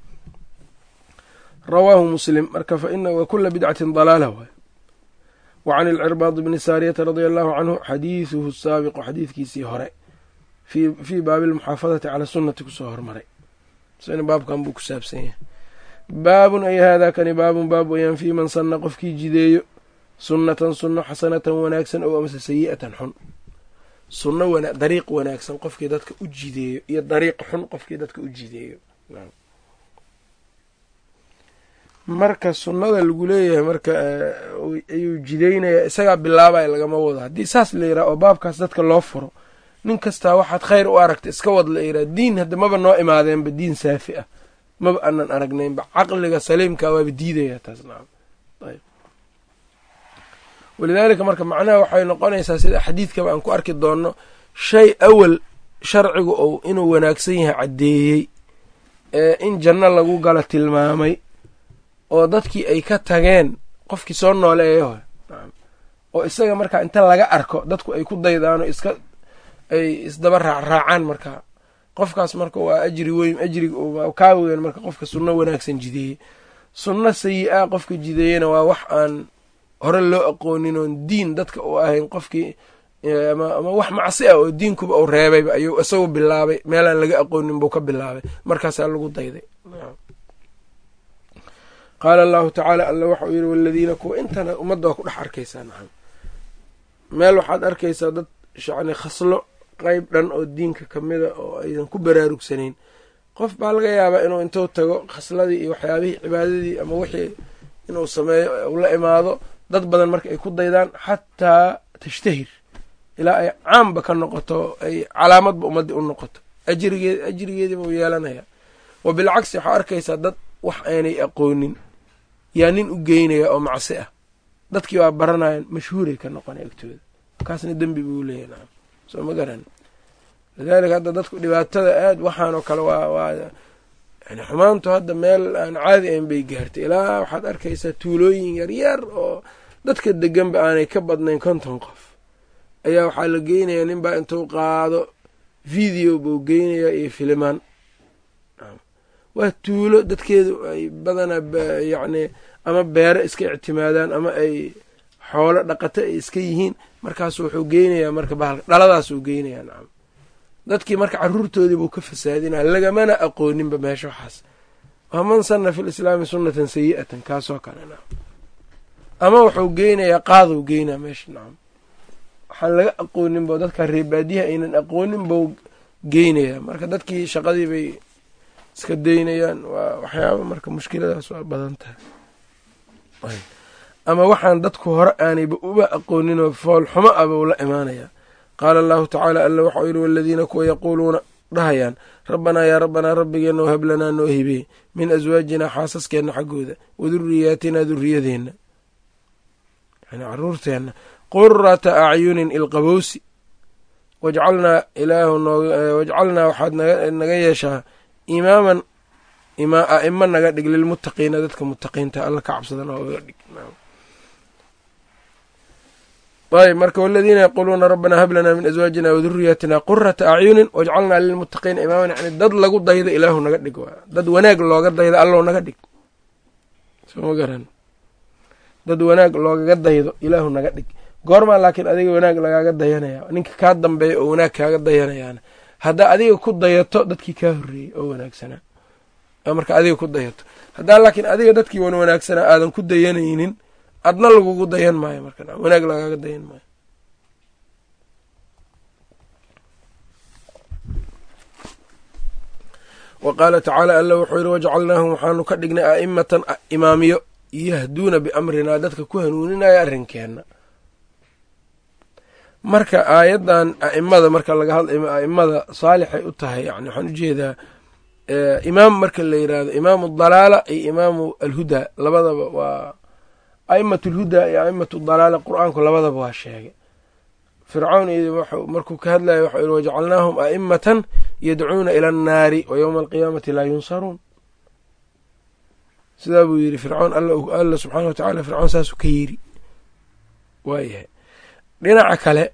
rawaahu muslim marka fa ina wa kula bidcatin dalaala waay. Wa can bni saariyata radia allahu canhu xadiiduhu saabiqu xadiidkiisii hore fii baabi almuxaafadati cala sunnati ku soo hormaray. Isna baabkan buu ku saabsan yahay. Baabun ay haadaa kani baabun baab weyaan fii man sanna qofkii jideeyo sunnatan sunno xasanatan wanaagsan oo amase sayi'atan xun sunno dariiq wanaagsan qofkii dadka u jideeyo iyo dariiq xun qofkii dadka u jideeyo marka sunnada lagu leeyahay marka ayuu jideynaya isagaa bilaabaya lagama wado. Haddii saas la yiraha oo baabkaas dadka loo furo nin kastaa waxaad khayr u aragta iska wad la yiraha diin hadda maba noo imaadeenba diin saafi ah. Maba aanan aragnaynba caqliga saliimka waaba diidaya taas nacam ayb walidaalika marka macnaha waxay noqonaysaa sida xadiidkaba aan ku arki doonno shay awal sharcigu ou inuu wanaagsan yahay caddeeyey ee in janno lagu gala tilmaamay oo dadkii ay ka tageen qofkii soo nooleeyo nacam oo isaga markaa inta laga arko dadku ay ku daydaano iska ay isdaba raacraacaan markaa qofkaas marka waa ajri weyn ajriga kaa weyn marka qofka sunno wanaagsan jideeye sunno sayi-a qofka jideeyena waa wax aan hore loo aqoonin oon diin dadka u ahayn qofkii ama wax macsi ah oo diinkuba uu reebayba ayuu isagu bilaabay. Meelaan laga aqoonin buu ka bilaabay. Markaasaa lagu dayday. Qaala allahu tacaala alla waxau yidhi waladiina kuwa intana ummadda waa ku dhex arkaysaa nacam meel waxaad arkaysaa dad yani khaslo qeyb dhan oo diinka kamida oo aydan ku baraarugsanayn qof baa laga yaabaa inuu intuu tago khasladii iyo waxyaabihii cibaadadii ama wixii inuu sameeyo u la imaado dad badan marka ay ku daydaan xataa tashtahir. Ilaa ay caamba ka noqoto ay calaamadba ummadii u noqoto. Ajrigeed ajrigeediiba u yeelanaya. Wa bilcagsi waxaa arkaysaa dad wax aanay aqoonin yaa nin u geynaya oo macsi ah. Dadkii waa baranayan mashhuuray ka noqonay agtooda. Kaasna dembi buu leeyahy nacam soo ma garan. Lidaalika hadda dadku dhibaatada aad waxaan oo kale waa waa yani xumaantu hadda meel aan caadi ayn bay gaartay. Ilaa waxaad arkaysaa tuulooyin yaryar oo dadka deganba aanay ka badnayn konton qof. Ayaa waxaa la geynayaa nin baa intuu qaado video buu geynayaa iyo filimaan. Waa tuulo dadkeedu ay badanaa yacni ama beero iska ictimaadaan ama ay xoolo dhaqato ay iska yihiin markaasu wuxuu geynayaa marka bahalka dhaladaasuu geynayaa nacam dadkii marka caruurtoodii buu ka fasaadinaya lagamana aqooninba meesha waxaas. Waa man sanna fi lislaami sunnatan sayi'atan kaasoo kale nacam ama wuxuu geynayaa qaaduu geynaa meesha nacam waxaan laga aqoonin bo dadka reebaadiyaha aynan aqoonin bou geynayaa. Marka dadkii shaqadii bay iska daynayaan waa waxyaaba marka mushkiladaas waa badan tahay. Ama waxaan dadku hore aanayba uba aqooninoo fool xumo ah buu la imaanayaa. Qaala allahu tacaala alla waxau yidhi waladiina kuwa yaquuluuna dhahayaan rabbanaa yaa rabbanaa rabbigeenna oo hablanaa noo hibee min aswaajinaa xaasaskeenna xaggooda wa duriyaatinaa duriyadeenna caruurteenna qurata acyunin ilqabowsi. Wajcalnaa ilaahu wajcalnaa waxaad naga yeeshaa imaaman a'imo naga dhig lilmuttaqiina dadka muttaqiinta alla ka cabsada noogaga dhig. Ayb marka waladiina yaquuluuna rabbanaa hab lanaa min aswaajina waduriyaatina qurata acyunin wajcalnaa lilmuttaqiina imaaman yani dad lagu daydo ilaahu naga dhig waa dad wanaag looga daydo allow naga dhig. Soma garan dad wanaag loogaga daydo ilaahu naga dhig. Goormaa laakiin adiga wanaag lagaaga dayanaya ninka kaa dambeeya oo wanaag kaaga dayanayaana. Haddaa adiga ku dayato dadkii kaa horreeyey oo wanaagsanaa marka adiga ku dayato. Haddaa laakiin adiga dadkii wan wanaagsanaa aadan ku dayanaynin adna lagugu dayan maayo marka. Wanaag lagaaga dayan maayo. Wa qaala tacaala alla wuxuu yidhi wajcalnaahum waxaanu ka dhignay a'imatan imaamiyo yahduuna biamrinaa dadka ku hanuuninaya arrinkeenna. Marka aayaddan a'imada marka laga hadla a'imada saalixay u tahay yani waxaan u jeedaa imaam marka la yidhaahdo imaamu dalaala iyo imaamu alhudaa labadaba waa a'imat alhudaa iyo a'imat dalaala qur'aanku labadaba waa sheegay. Fircawn markuu ka hadlayo waxau yihi wajcalnaahum a'imatan yadcuuna ila annaari wa yowma alqiyaamati laa yunsaruun sidaa buu yidhi fircoon alla subxaana wa tacala fircoon saasuu ka yiri waayahay. Dhinaca kale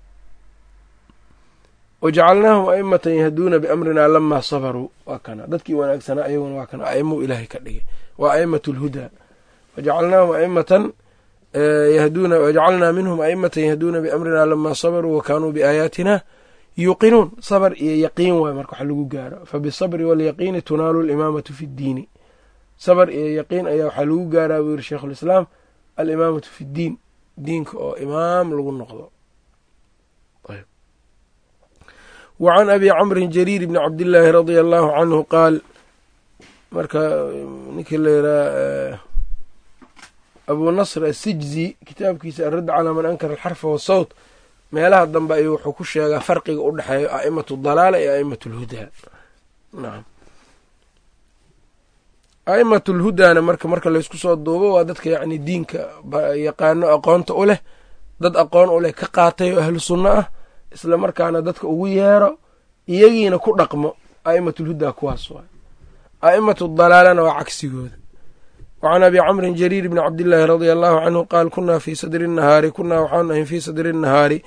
wajacalnaahum a'imatan yahduuna biamrina lamaa sabaruu waa kana. Dadkii wanaagsanaa ayaguna waa kana. A'imou ilaahay ka dhigay. Waa a'imat lhudaa wajacalnaahum aimatan yahduuna wajacalnaa minhum a'imatan yahduuna biamrina lamaa sabaruu wa kaanuu biaayaatina yuuqinuun sabr iyo yaqiin waay marka wax lagu gaaro. Fabisabri walyaqiini tunaalu limaamatu fi ddiini sabr iyo yaqiin ayaa waxaa lagu gaaraa buu yiri sheikhulislaam alimaamatu fi ddiin diinka oo imaam lagu noqdo. Wa can abi camrin jariir bni cabdillaahi radia allahu canhu qaal marka ninkii la yiraa abu nasr asijzi kitaabkiisa aradd calaa man ankara alxarfa wasawt meelaha dambe ayuu wuxuu ku sheegaa farqiga u dhexeeyo a'imatu dalaala iyo a'imatu lhudaa. Nacam a'imatu lhudaana marka marka laysku soo duubo waa dadka yacni diinka yaqaano aqoonta u leh dad aqoon u leh ka qaatay oo ahlu sunno ah isla markaana dadka ugu yeero iyagiina ku dhaqmo. A'immatulhudaa kuwaas waay. A'imatu dalaalana waa cagsigooda. Wa can abi camrin jariir bni cabdillaahi radia allahu canhu qaal kunaa fii sadri nahaari kunaa waxaanu ahayn fii sadri nahaari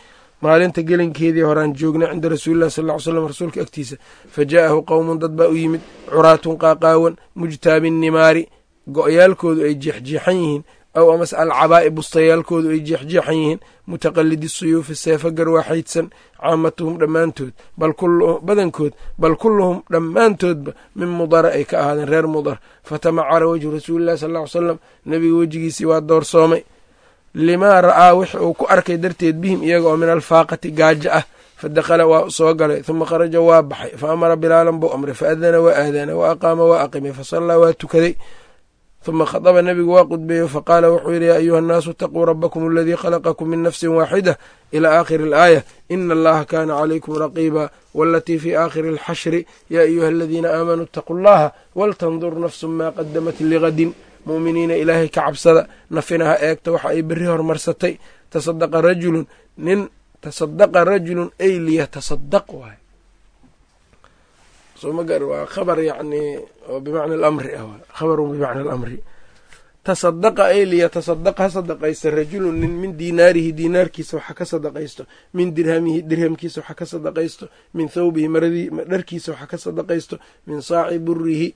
maalinta gelinkeedii horaan joognay cinda rasuulillahi sal ly slam rasuulka agtiisa fa jaa'ahu qowmun dad baa u yimid curaatun qaaqaawan mujtaabin nimaari go-yaalkoodu ay jeexjeexan yihiin aw amase alcabaa'i bustayaalkoodu ay jeexjeexan yihiin mutaqalidi suyuufi seefo garwaaxaydsan caamatuhum dhammaantood badankood bal kulluhum dhammaantoodba min mudara ay ka ahaadeen reer mudar. Fatamacara wejhu rasuulillahi sal ly salam nebiga wejigiisii waa doorsoomay limaa ra'aa wixi uu ku arkay darteed bihim iyaga oo min alfaaqati gaajo ah. Fa dakhala waa soo galay huma kharaja waa baxay. Fa amara bilaalan buu amray fa adana waa aadaana wa aqaama waa aqimay fa sallaa waa tukaday. Huma khadaba nebigu waa qudbeeyo faqaala wuxuu yidhi yaa ayuha annaasu itaquu rabbakum aladii khalaqakum min nafsin waaxida ilaa aakhiri alaaya. Ina allaha kaana calaykum raqiiba waalatii fii aakhiri alxashri. Yaa ayuha aladiina aamanuu itaquu allaha waltandur nafsun maa qadamat ligadin mu'miniina ilaahay ka cabsada nafina ha eegta waxa ay berri hormarsatay. Tasadaqa rajulun nin tasadaqa rajulun ay liyatasadaq waay. Waa khabar yani oo bimacna alamri ah khabarun bimacna alamri. Tasadaqa ay liyatasadaqa ha sadaqaysta rajulun nin min diinaarihi diinaarkiisa waxa ka sadaqaysto min dirhamihi dirhamkiisa waxa ka sadaqaysto min thawbihi maradii dharkiisa waxa ka sadaqaysto min saaci burihi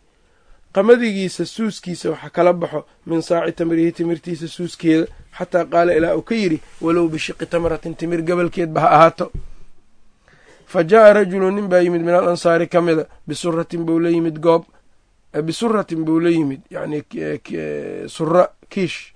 qamadigiisa suuskiisa waxa kala baxo min saaci tamrihi timirtiisa suuskeeda xataa qaala ilaa uu ka yidhi walow bishiqi tamratin timir gabalkeedba ha ahaato. Fa jaa'a rajulu nin baa yimid min al ansaari ka mida bisuratin buu la yimid goob bisuratin buu la yimid yani sura kiish.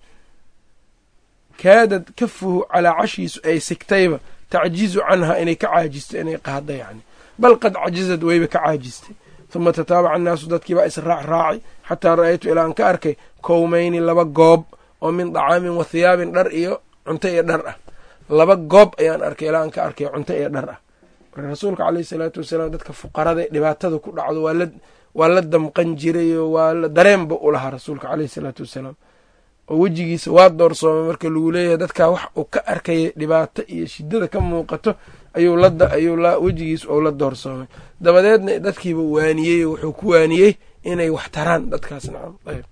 Kaadad kafuhu calaa cashiisu ay sigtayba tacjizu canha inay ka caajisto inay qaada yani bal qad cajizad wayba ka caajistay huma tataabaca annaasu dadkiibaa israac raacay xataa ra'aytu ilaa aan ka arkay kowmayni laba goob oo min dacaamin wa hiyaabin dhar iyo cunto iyo dhar ah laba goob ayaan arkay ilaa aan ka arkay cunto iyo dhar ah marka rasuulka caleyhi salaatu wasalaam dadka fuqarada dhibaatada ku dhacdo waa la damqan jiray oo waa dareenba u lahaa rasuulka caleyhi salaatu wasalaam oo wejigiisa waa doorsoomay marka lagu leeyahay dadkaa wax uu ka arkaya dhibaato iyo shidada ka muuqato ayuu ayuu wejigiisa ou la doorsoomay. Dabadeedna dadkiiba waaniyey wuxuu ku waaniyey inay wax taraan ayb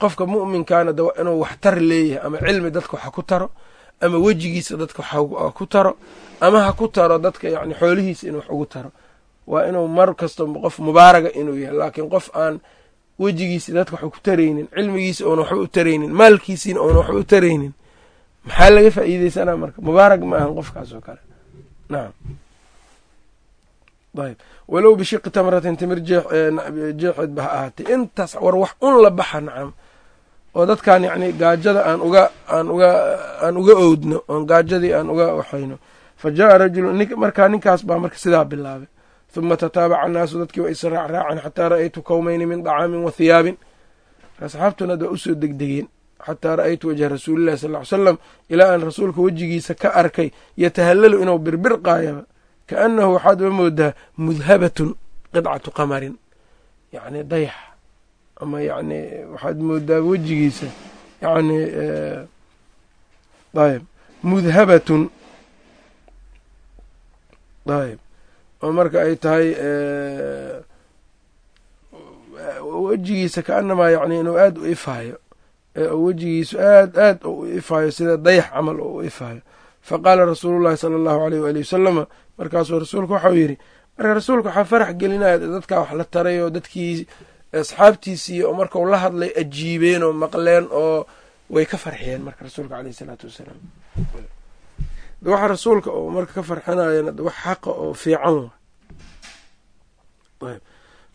qofka mu'minkaana da inuu wax tar leeyahay ama cilmi dadka waxa ku taro ama wejigiisa dadka wax ku taro ama ha ku taro dadka yani xoolihiisa inuu wax ugu taro waa inuu mar kasta qof mubaaraga inuu yahay. Laakiin qof aan wejigiisi dadka waxu ku taraynin cilmigiisa oona waxba u taraynin maalkiisiina oona waxba u taraynin maxaa laga faa'iideysanaa marka? Mubaarag ma ahan qofkaas oo kale. Nacam ayb walow bishiqi tamratin timir jeexeed ba ha ahaatay intaas war wax un la baxa nacam oo dadkan yacni gaajada aan uga aan uga aan uga owdno oon gaajadii aan uga waxayno. Fa jaa'a rajulu markaa ninkaas baa marka sidaa bilaabay. Huma tataabaca annaasu dadkii waa israac raaceen xataa ra'aytu kowmayni min dacaamin wa hiyaabin asxaabtuna ad waa u soo degdegeen xataa ra'aytu wajha rasuulillahi sal ly salam ilaa aan rasuulka wejigiisa ka arkay yatahallalu inuu birbirqaayaba kaannahu waxaad ba moodaa mudhabatun qidcatu qamarin yacni dayax ama yacni waxaad moodaa wejigiisa yacni ayb mudhabatun ayb oo marka ay tahay wejigiisa kaanamaa yani inuu aada u ifaayo wejigiisu aad aad u ifaayo sida dayax camal oo u ifaayo. Faqaala rasuulu llahi sala allahu aleyh waali wasalama markaasuu rasuulku waxau yidhi marka rasuulka waxaa farax gelinaya dadkaa wax la taray oo dadkii asxaabtiisii oo markau la hadlay ajiibeen oo maqleen oo way ka farxiyeen marka rasuulka aleyh isalaatu wassalaam waxa rasuulka oo marka ka farxinayana wax xaqa oo fiican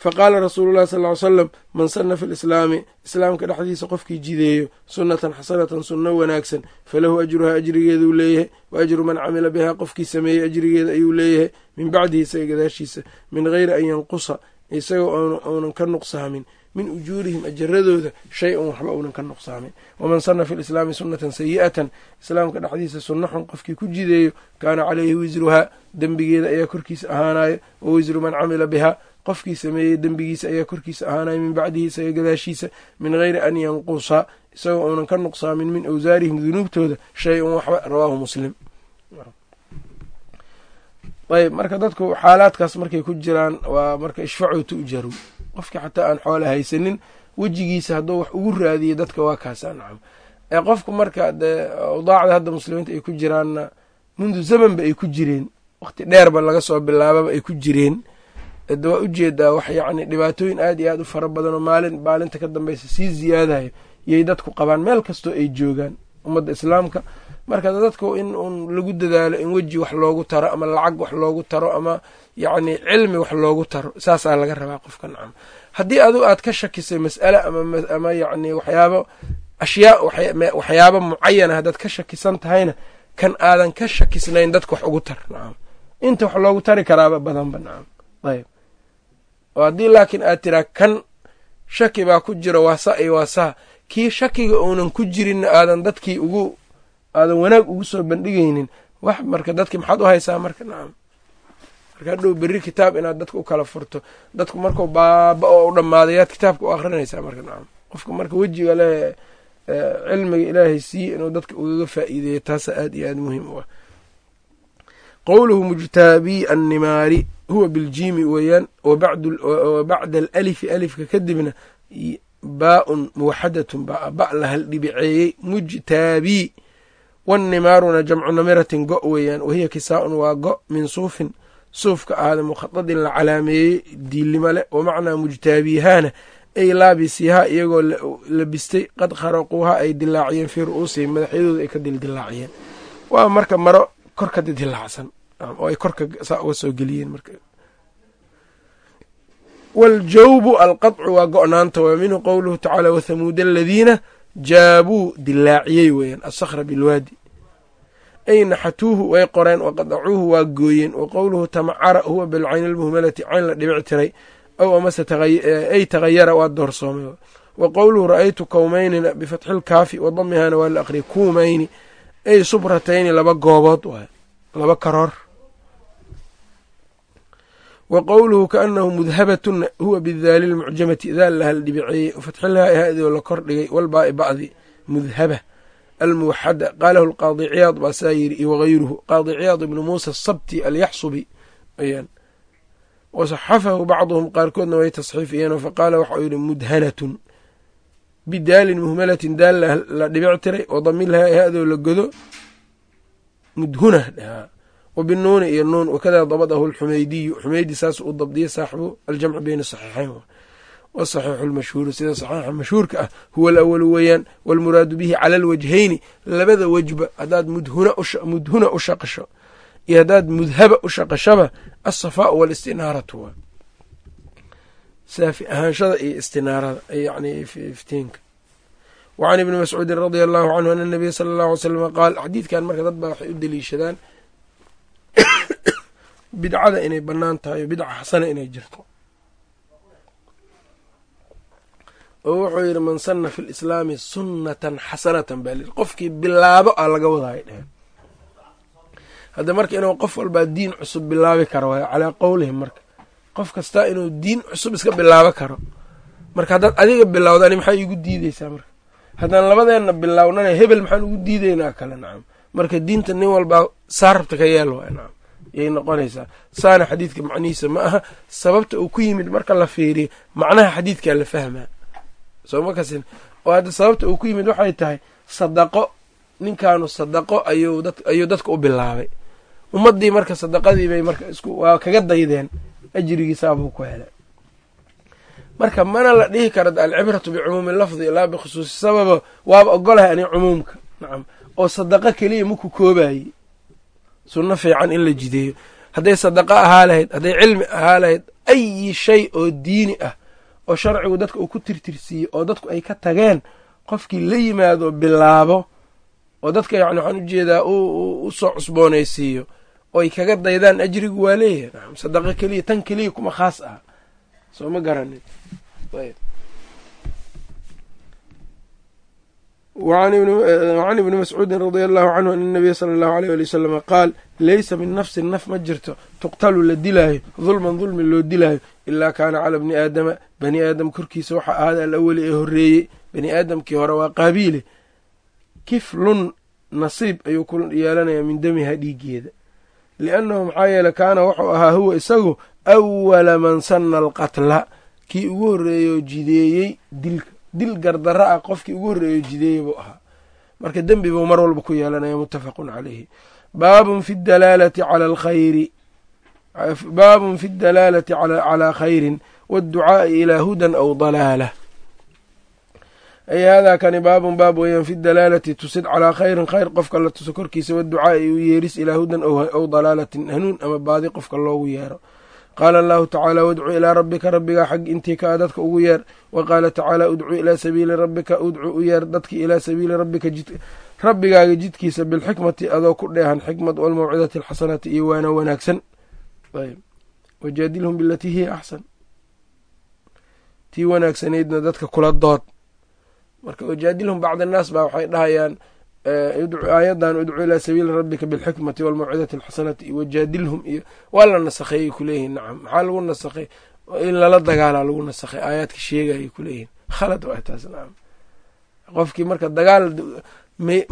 faqaala rasuulu llahi sal ly slam man sana fi lislaami islaamka dhexdiisa qofkii jideeyo sunnatan xasanatan sunno wanaagsan falahu ajruhaa ajrigeeduu leeyahay wa ajru man camila bihaa qofkii sameeyey ajrigeeda ayuu leeyahay min bacdihi isaga gadaashiisa min geyri an yanqusa isagoo uunan ka nuqsaamin min ujuurihim ajaradooda shay un waxba uunan ka nuqsaamin. Waman sana fi lislaami sunnatan sayi'atan islaamka dhexdiisa sunno xun qofkii ku jideeyo kaana caleyhi wisruhaa dembigeeda ayaa korkiisa ahaanayo wa wisru man camila bihaa qofkii sameeyey dembigiisa ayaa korkiisa ahaanayo min bacdihi isaga gadaashiisa min geyri an yanqusa isagoo uunan ka nuqsaamin min awsaarihim dunuubtooda shay un waxba rawaahu muslim. Ayb marka dadku xaalaadkaas markay ku jiraan waa marka ishfacu tu'jaru qofkii xataa aan xoola haysanin wejigiisa hadduu wax ugu raadiyo dadka waa kaasaa nacam. Ee qofku marka dee awdaacda hadda muslimiinta ay ku jiraanna mundu zamanba ay ku jireen. Waqti dheerba laga soo bilaababa ay ku jireen de waa u jeedaa wax yacni dhibaatooyin aad iyo aad u fara badan oo maalin maalinta ka dambeysa sii ziyaadayo yay dadku qabaan meel kastoo ay joogaan ummadda islaamka. Marka dadku in uun lagu dadaalo in weji wax loogu taro ama lacag wax loogu taro ama yacni cilmi wax loogu taro saasaa laga rabaa qofka nacam. Haddii adigu aad ka shakisay mas'ale ama yacni waxyaabo ashyaa waxyaabo mucayana haddaad ka shakisan tahayna kan aadan ka shakisnayn dadka wax ugu tar nacam. Inta wax loogu tari karaaba badanba nacam. Ayb oo haddii laakiin aad tiraa kan shaki baa ku jira waa sa iyo waa saa. Kii shakiga uunan ku jirinna aadan dadkii ugu aadan wanaag ugu soo bandhigaynin. Wax marka dadkii maxaad u haysaa? Marka nacam marka hadhow berri kitaab inaad dadka u kala furto. Dadku markuu baaba oo u dhammaaday yaad kitaabka u akrinaysaa marka nacam qofka marka wejiga le cilmiga ilaahay siiye inuu dadka ugaga faa'iideeyo taasa aad iyo aad muhiim u ah qowluhu mujtaabii annimaari huwa biljiimi weeyaan wa bacda alalifi alifka kadibna baa-un muwaxadatun baa ba la haldhibiceeyey mujtaabii wannimaaruna jamcu namiratin go' weeyaan wahiya kisaa-un waa go' min suufin suufka ahaada mukhadadin la calaameeyey diilimo leh wamacnaa mujtaabiihaana ay laabisihaa iyagoo labistay qad kharaquuha ay dilaaciyeen fii ru'uusihim madaxyadooda ay ka dildilaaciyeen waa marka maro kor ka didilaacsan oo ay korka saa uga soo geliyeen marka. Waljawbu alqadcu waa go'naanta waa minhu qowluhu tacaala wathamuuda aladiina jaabuu dilaaciyey weeyaan assakhra bilwaadi. Ay naxatuuhu way qoreen waqadacuuhu waa gooyeen wa qowluhu tamacara huwa bilcayni almuhmalati cayn la dhibic tiray aw amase ay tagayara waa doorsoomay. Wa qowluhu ra'aytu kawmaynina bifatxi lkaafi wa damihana waa la aqriyay kuumayni ay subratayni laba goobood waay laba karoor wa qowluhu kaanahu mudhabatuna huwa bidaali lmucjamati daal la haldhibiceeyey fatxilaha haadoo la kor dhigay walbaa'i bacdi mudhaba. Almuwaxada qaalahu lqaadi ciyaad baa saa yiri iyo wagayruhu qaadi ciyaad ibnu muusa asabti alyaxsubi ayaan. Wasaxafahu bacduhum qaarkoodna way tasxiifiyeen faqaala waxau yidhi mudhanatun bidaalin muhmalatin daal la dhibic tiray wadamilhaa haadoo la godo mudhuna wa binuuni iyo nuun wakadaa dabadahu alxumeydiyu xumeydi saas uu dabdiyey saaxibu aljamci beyna saxiixayn. Wasaxiixu lmashhuuru sida saxiixa mashhuurka ah huwa alawalu weeyaan waalmuraadu bihi cala alwajhayni labada wejba haddaad mudhuna u shaqasho iyo haddaad mudhaba u shaqashaba alsafaau waalistinaaratu waa saafi ahaanshada iyo istinaarada yani iftiinka. Wa can ibni mascuudin radia allahu canhu ana nabiya sala allahu alay slama qaal xadiidkan marka dad baa waxay u deliishadaan bidcada inay bannaan tahay o bidca xasana inay jirto. Oo wuxuu yidhi man sanna fi lislaami sunnatan xasanatan baa layidhi qofkii bilaabo a laga wadaay dheheen hadda marka inuu qof walbaa diin cusub bilaabi karo waayo calaa qowlihim marka qof kastaa inuu diin cusub iska bilaabo karo. Marka haddaad adiga bilowda ani maxaa iigu diideysaa marka? Haddaan labadeenna bilownana hebel maxaan ugu diideynaa kale nacam marka diinta nin walbaa saarabta ka yeel waay nacam yay noqonaysaa. Saana xadiidka macnihiisa ma aha sababta uu ku yimid marka la fiiriyo macnaha xadiidkaa la fahmaa. Soo ma kasin? Oo hadda sababta uu ku yimid waxay tahay sadaqo ninkaanu sadaqo ayuu dadka u bilaabay. Ummaddii marka sadaqadii bay marka isku waa kaga daydeen ajrigiisaabuu ku helay. Marka mana la dhihi karo alcibratu bicumuumi lafdi laa bikhusuusi sababa waaba ogolahay ani cumuumka. Nacam oo sadaqo keliya maku koobaye sunno fiican in la jideeyo. Hadday sadaqo ahaa lahayd hadday cilmi ahaa lahayd ayi shay oo diini ah oo sharcigu dadka uu ku tirtirsiiyey oo dadku ay ka tageen qofkii la yimaado bilaabo oo dadka yani waxaan u jeedaa u soo cusboonaysiiyo oo ay kaga daydaan ajrigu waa leeyahay. Sadaqo keliya tan keliya kuma khaas ah. Soo ma garanin. Wacan ibni mascuudin radia allahu canhu ana nabiya sala allahu aleyh ali wasalama qaal leysa min nafsin naf ma jirto. Tuqtalu la dilaayo dulman dulmi loo dilaayo. Ilaa kaana cala bni aadama bani aadam korkiisa waxaa ahaada alawali ee horreeyey. Bani aadamkii hore waa qaabiile. Kiflun nasiib ayuu ku yeelanayaa min damiha dhiigeeda liannahu maxaa yeele kaana wuxuu ahaa huwa isagu awala man sanna alqatla kii ugu horreeyoo jideeyey dilka dil gardara ah qofkii ugu horreeyo jideeyey buu ahaa marka dembi buu mar walba ku yeelanaya muttafaqun calayhi baabun fi dalaalati cala alkhayri baabun fi dalaalati calaa khayrin waadducaa'i ilaa hudan aw dalaalah ay haadaa kani baabun baab weeyaan fi dalaalati tusid calaa khayrin khayr qofka la tuso korkiisa waducaa'i u yeeris ilaa hudan aw dalaalatin hanuun ama baadi qofka loogu yeero qaala allahu tacaala wadcu ilaa rabbika rabbigaa xag intii kaa dadka ugu yeer wa qaala tacaala udcu ilaa sabiili rabbika udcu u yeer dadki ilaa sabiili rabbika rabbigaaga jidkiisa bilxikmati adoo ku dheehan xikmad walmawcidati alxasanati iyo waana wanaagsan wajaadilhum bilatii hiya axsan tii wanaagsanaydna dadka kula dood marka wajaadilhum bacd annaas baa waxay dhahayaan aayadan udcu ilaa sabiili rabbika bilxikmati walmawcidati alxasanati wajaadilhum iyo waa la nasakheeyay kuleeyihin nacam maxaa lagu nasakhay in lala dagaalaa lagu nasakhay aayaadka sheegayay kuleeyihin khalad waa taas nacam. Qofkii marka dagaal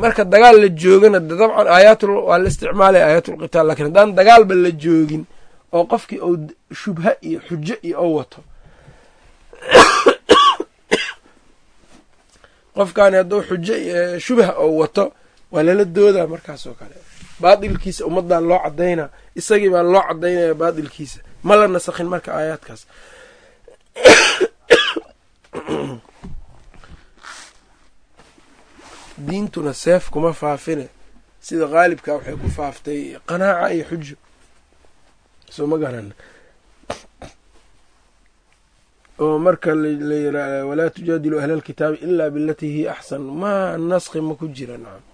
marka dagaal la joogana dabcan aayaat waa la isticmaalaya aayaatulqitaal laakiin haddaan dagaalba la joogin oo qofkii ou shubha iyo xujo iyo ou wato qofkaani hadduu xujo shubha ou wato waa lala doodaa markaas oo kale. Baatilkiisa ummaddaa loo cadaynaa isagii baa loo cadaynaya baatilkiisa ma la nasakhin marka aayaadkaas. Diintuna seef kuma faafine. Sida qaalibka waxay ku faaftay qanaaca iyo xujo. Soo ma garana oo marka walaa tujaadilu ahla alkitaabi ilaa bilatii hiya axsan ma naskhi ma ku jira nacam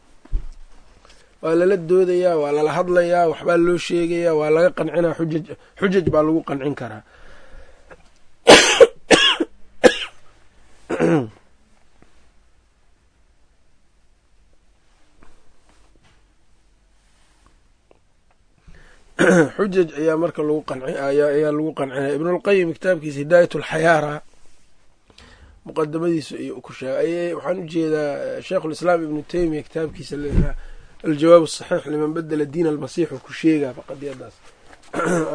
waa lala doodayaa waa lala hadlayaa waxbaa loo sheegayaa waa laga qancinaa xujaj xujaj baa lagu qancin karaa xujaj ayaa marka lagu ayaa lagu qancinaya. Ibnulqayim kitaabkiisa hidaayat alxayaara muqadamadiisa iyo ku sheegay. Waxaan u jeedaa sheikhulislaam ibnu teymiya kitaabkiisa layihaha aljawaab asaxiix liman badela diin almasiix oo ku sheegaa qadiyadaas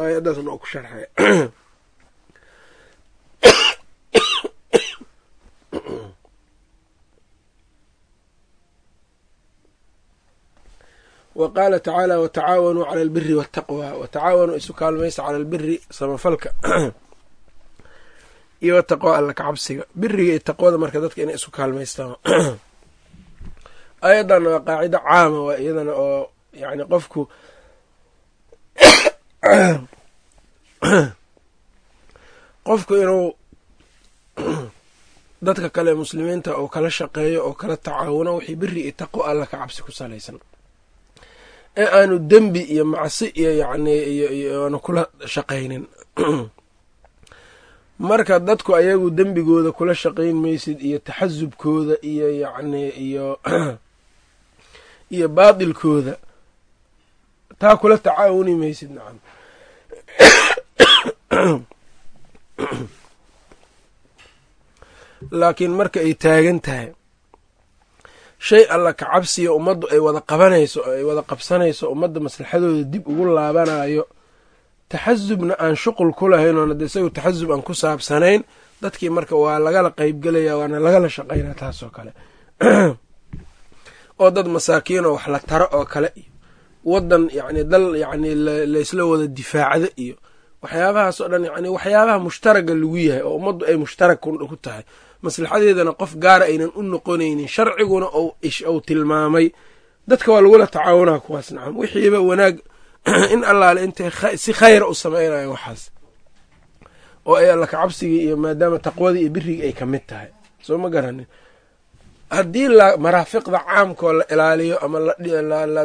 aayadaasna oo ku sharxaya wa qaala tacaala watacaawanuu cala albiri waataqwa watacaawanuu isu kaalmaysa cala albiri samafalka. Iyo wataqwa alla ka cabsiga. Biriga iyo taqwada marka dadka inay isu kaalmaystaan. Ayadan waa qaacido caama waa iyadana oo yani qofku qofku inuu dadka kale muslimiinta oo kala shaqeeyo oo kala tacaawuno wixii biri iyo taqwo alla ka cabsi ku salaysan ee aanu dembi iyo macsi iyo yacni iyoaanu kula shaqaynin. Marka dadku ayagu dembigooda kula shaqayn maysid iyo taxasubkooda iyo yacni iyo iyo baatilkooda taa kula tacaawuni maysid nacam. Laakiin marka ay taagan tahay shay alla ka cabsiya ummaddu ay wada qabanayso oo ay wada qabsanayso ummadda maslaxadooda dib ugu laabanayo taxasubna aan shuqul ku lahayn oona de isagu taxasub aan ku saabsanayn. Dadkii marka waa lagala qeybgelaya waana lagala shaqaynaa taasoo kale. Oo dad masaakiin oo wax la taro oo kale iyo wadan yacni dal yacni laysla wada difaacdo iyo waxyaabahaas oo dhan yacni waxyaabaha mushtaraga lagu yahay oo ummaddu ay mushtarag ku tahay maslaxadeedana qof gaara aynan u noqonaynin sharciguna ou tilmaamay. Dadka waa lagula tacaawunaa kuwaas nacam wixiiba wanaag in allaale intay si khayra u samaynayo waxaas. Oo ay alla kacabsigii iyo maadaama taqwadii iyo birigii ay ka mid tahay. Soo ma garanin. Haddii maraafiqda caamkoo la ilaaliyo ama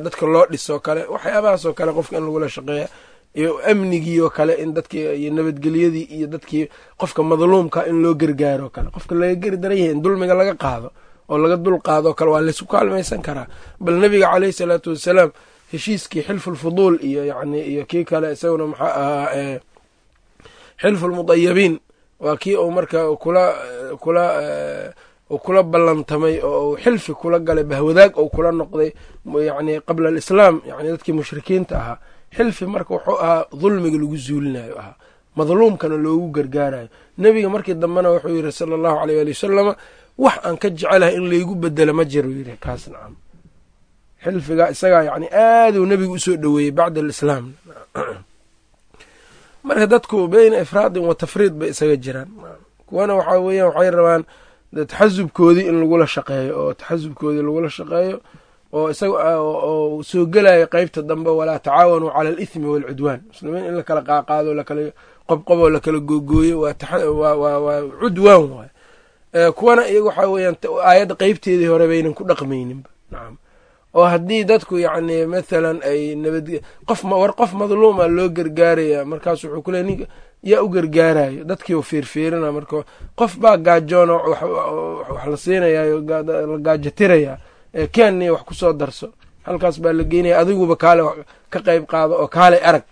dadka loo dhisoo kale waxyaabahaasoo kale qofka in lagula shaqeeya iyo amnigii oo kale in dadkii iyo nabadgelyadii iyo dadkii qofka madluumka in loo gargaaro kale. Qofka laga geri daran yahay in dulmiga laga qaado oo laga dul qaado kale waa laysku kaalmaysan karaa. Bal nabiga caleyhi salaatu wassalaam heshiiskii xilfulfuduul iyo yani iyo kii kale isaguna maxaa ahaa xilfulmudayabiin waa kii uu marka kula kula uu kula ballantamay oo uu xilfi kula galay bahwadaag ou kula noqday yani qabla alislaam yani dadkii mushrikiinta ahaa xilfi marka wuxuu ahaa dulmiga lagu zuulinayo ahaa madluumkana loogu gargaarayo nebiga markii dambena wuxuu yidhi sala allahu aleyh ali wasalama wax aan ka jecelahay in laygu bedelo ma jiro yidhi kaas nacam. Xilfigaa isagaa yacni aaduu nebigu u soo dhoweeyey bacda alislaam. Marka dadku beyna ifraadin wa tafriid bay isaga jiraan. Kuwana waxaa weeyaan waxay rabaan taxasubkoodii in lagula shaqeeyo oo taxasubkoodii lagula shaqeeyo oo isaga oo soo gelaya qeybta dambe walaa tacaawanuu cala alithmi waalcudwaan muslimiin in lakala qaaqaado lakala qobqoboo lakala googooyo waa cudwaan waay. Kuwana iyaga waxaa weeyaan aayadda qeybteedii hore baynan ku dhaqmayninba. Nacam oo haddii dadku yacni mathalan ay nabad qof war qof madluuma loo gargaaraya markaas wuxuu ku leey ninka yaa u gargaarayo dadkii u fiirfiirina marka qof baa gaajoon wax la siinayayo la gaajatirayaa keeni wax ku soo darso. Halkaas baa la geynaya adiguba kaale ka qeyb qaado oo kaale arag.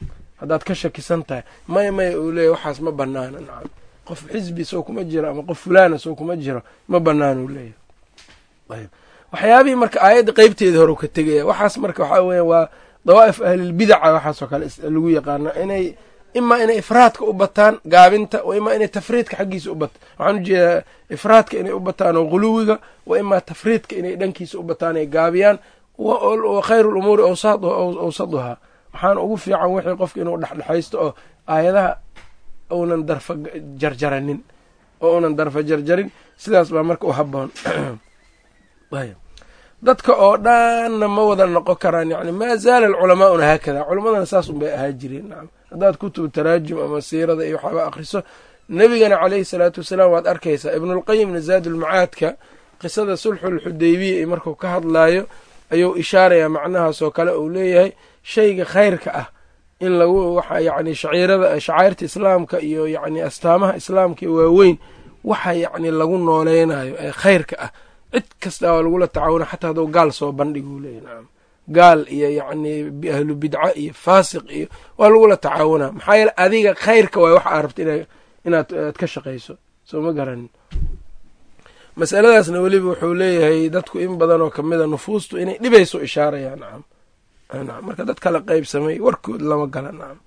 Haddaad ka shakisan tahay maya maya uu leeyahy waxaas ma banaana nacam. Qof xisbi soo kuma jiro ama qof fulaana soo kuma jiro ma banaan uu leeyahy waxyaabihii marka aayadda qeybteedii hore u ka tegaya waxaas marka waxaa weya waa dawaa'if ahlilbidaca waxaasoo kale lagu yaqaana inay imaa inay ifraadka u bataan gaabinta wa imaa inay tafriidka xaggiisa u bataan waxaan u jeedaa ifraadka inay u bataan oo guluwiga wa imaa tafriidka inay dhankiisa u bataan ay gaabiyaan wa khayru lumuuri awsaduhaa waxaana ugu fiican wixii qofka inuu dhexdhexaysto oo aayadaha uunan darfa jarjaranin oo unan darfa jarjarin sidaas baa marka u haboon dadka oo dhanna ma wada noqon karaan yani maa zaala alculamaa'una haakada culamadana saas un bay ahaa jireen haddaad kutub taraajum ama siirada iyo waxaaba akhriso nebigana caleyhi salaatu wasalaam waad arkaysaa ibnulqayimna zaadulmacaadka qisada sulxulxudaybiya iyo markuu ka hadlaayo ayuu ishaarayaa macnahaasoo kale uu leeyahay shayga khayrka ah in lagu waxa yacni shaciirada shacairta islaamka iyo yacni astaamaha islaamka waaweyn waxa yacni lagu nooleynayo ee khayrka ah. Cid kasta waa lagula tacaawuna xataa hadduu gaal soo bandhiguu leeyahy nacam gaal iyo yacni ahlu bidca iyo faasiq iyo waa lagula tacaawunaa. Maxaa yeele adiga khayrka waay waxa aa rabta inaad aad ka shaqayso soo ma garanin. Masaladaasna weliba wuxuu leeyahay dadku in badan oo kamida nufuustu inay dhibayso ishaarayaan nacam nacam marka dad kala qaybsamay warkood lama gala nacam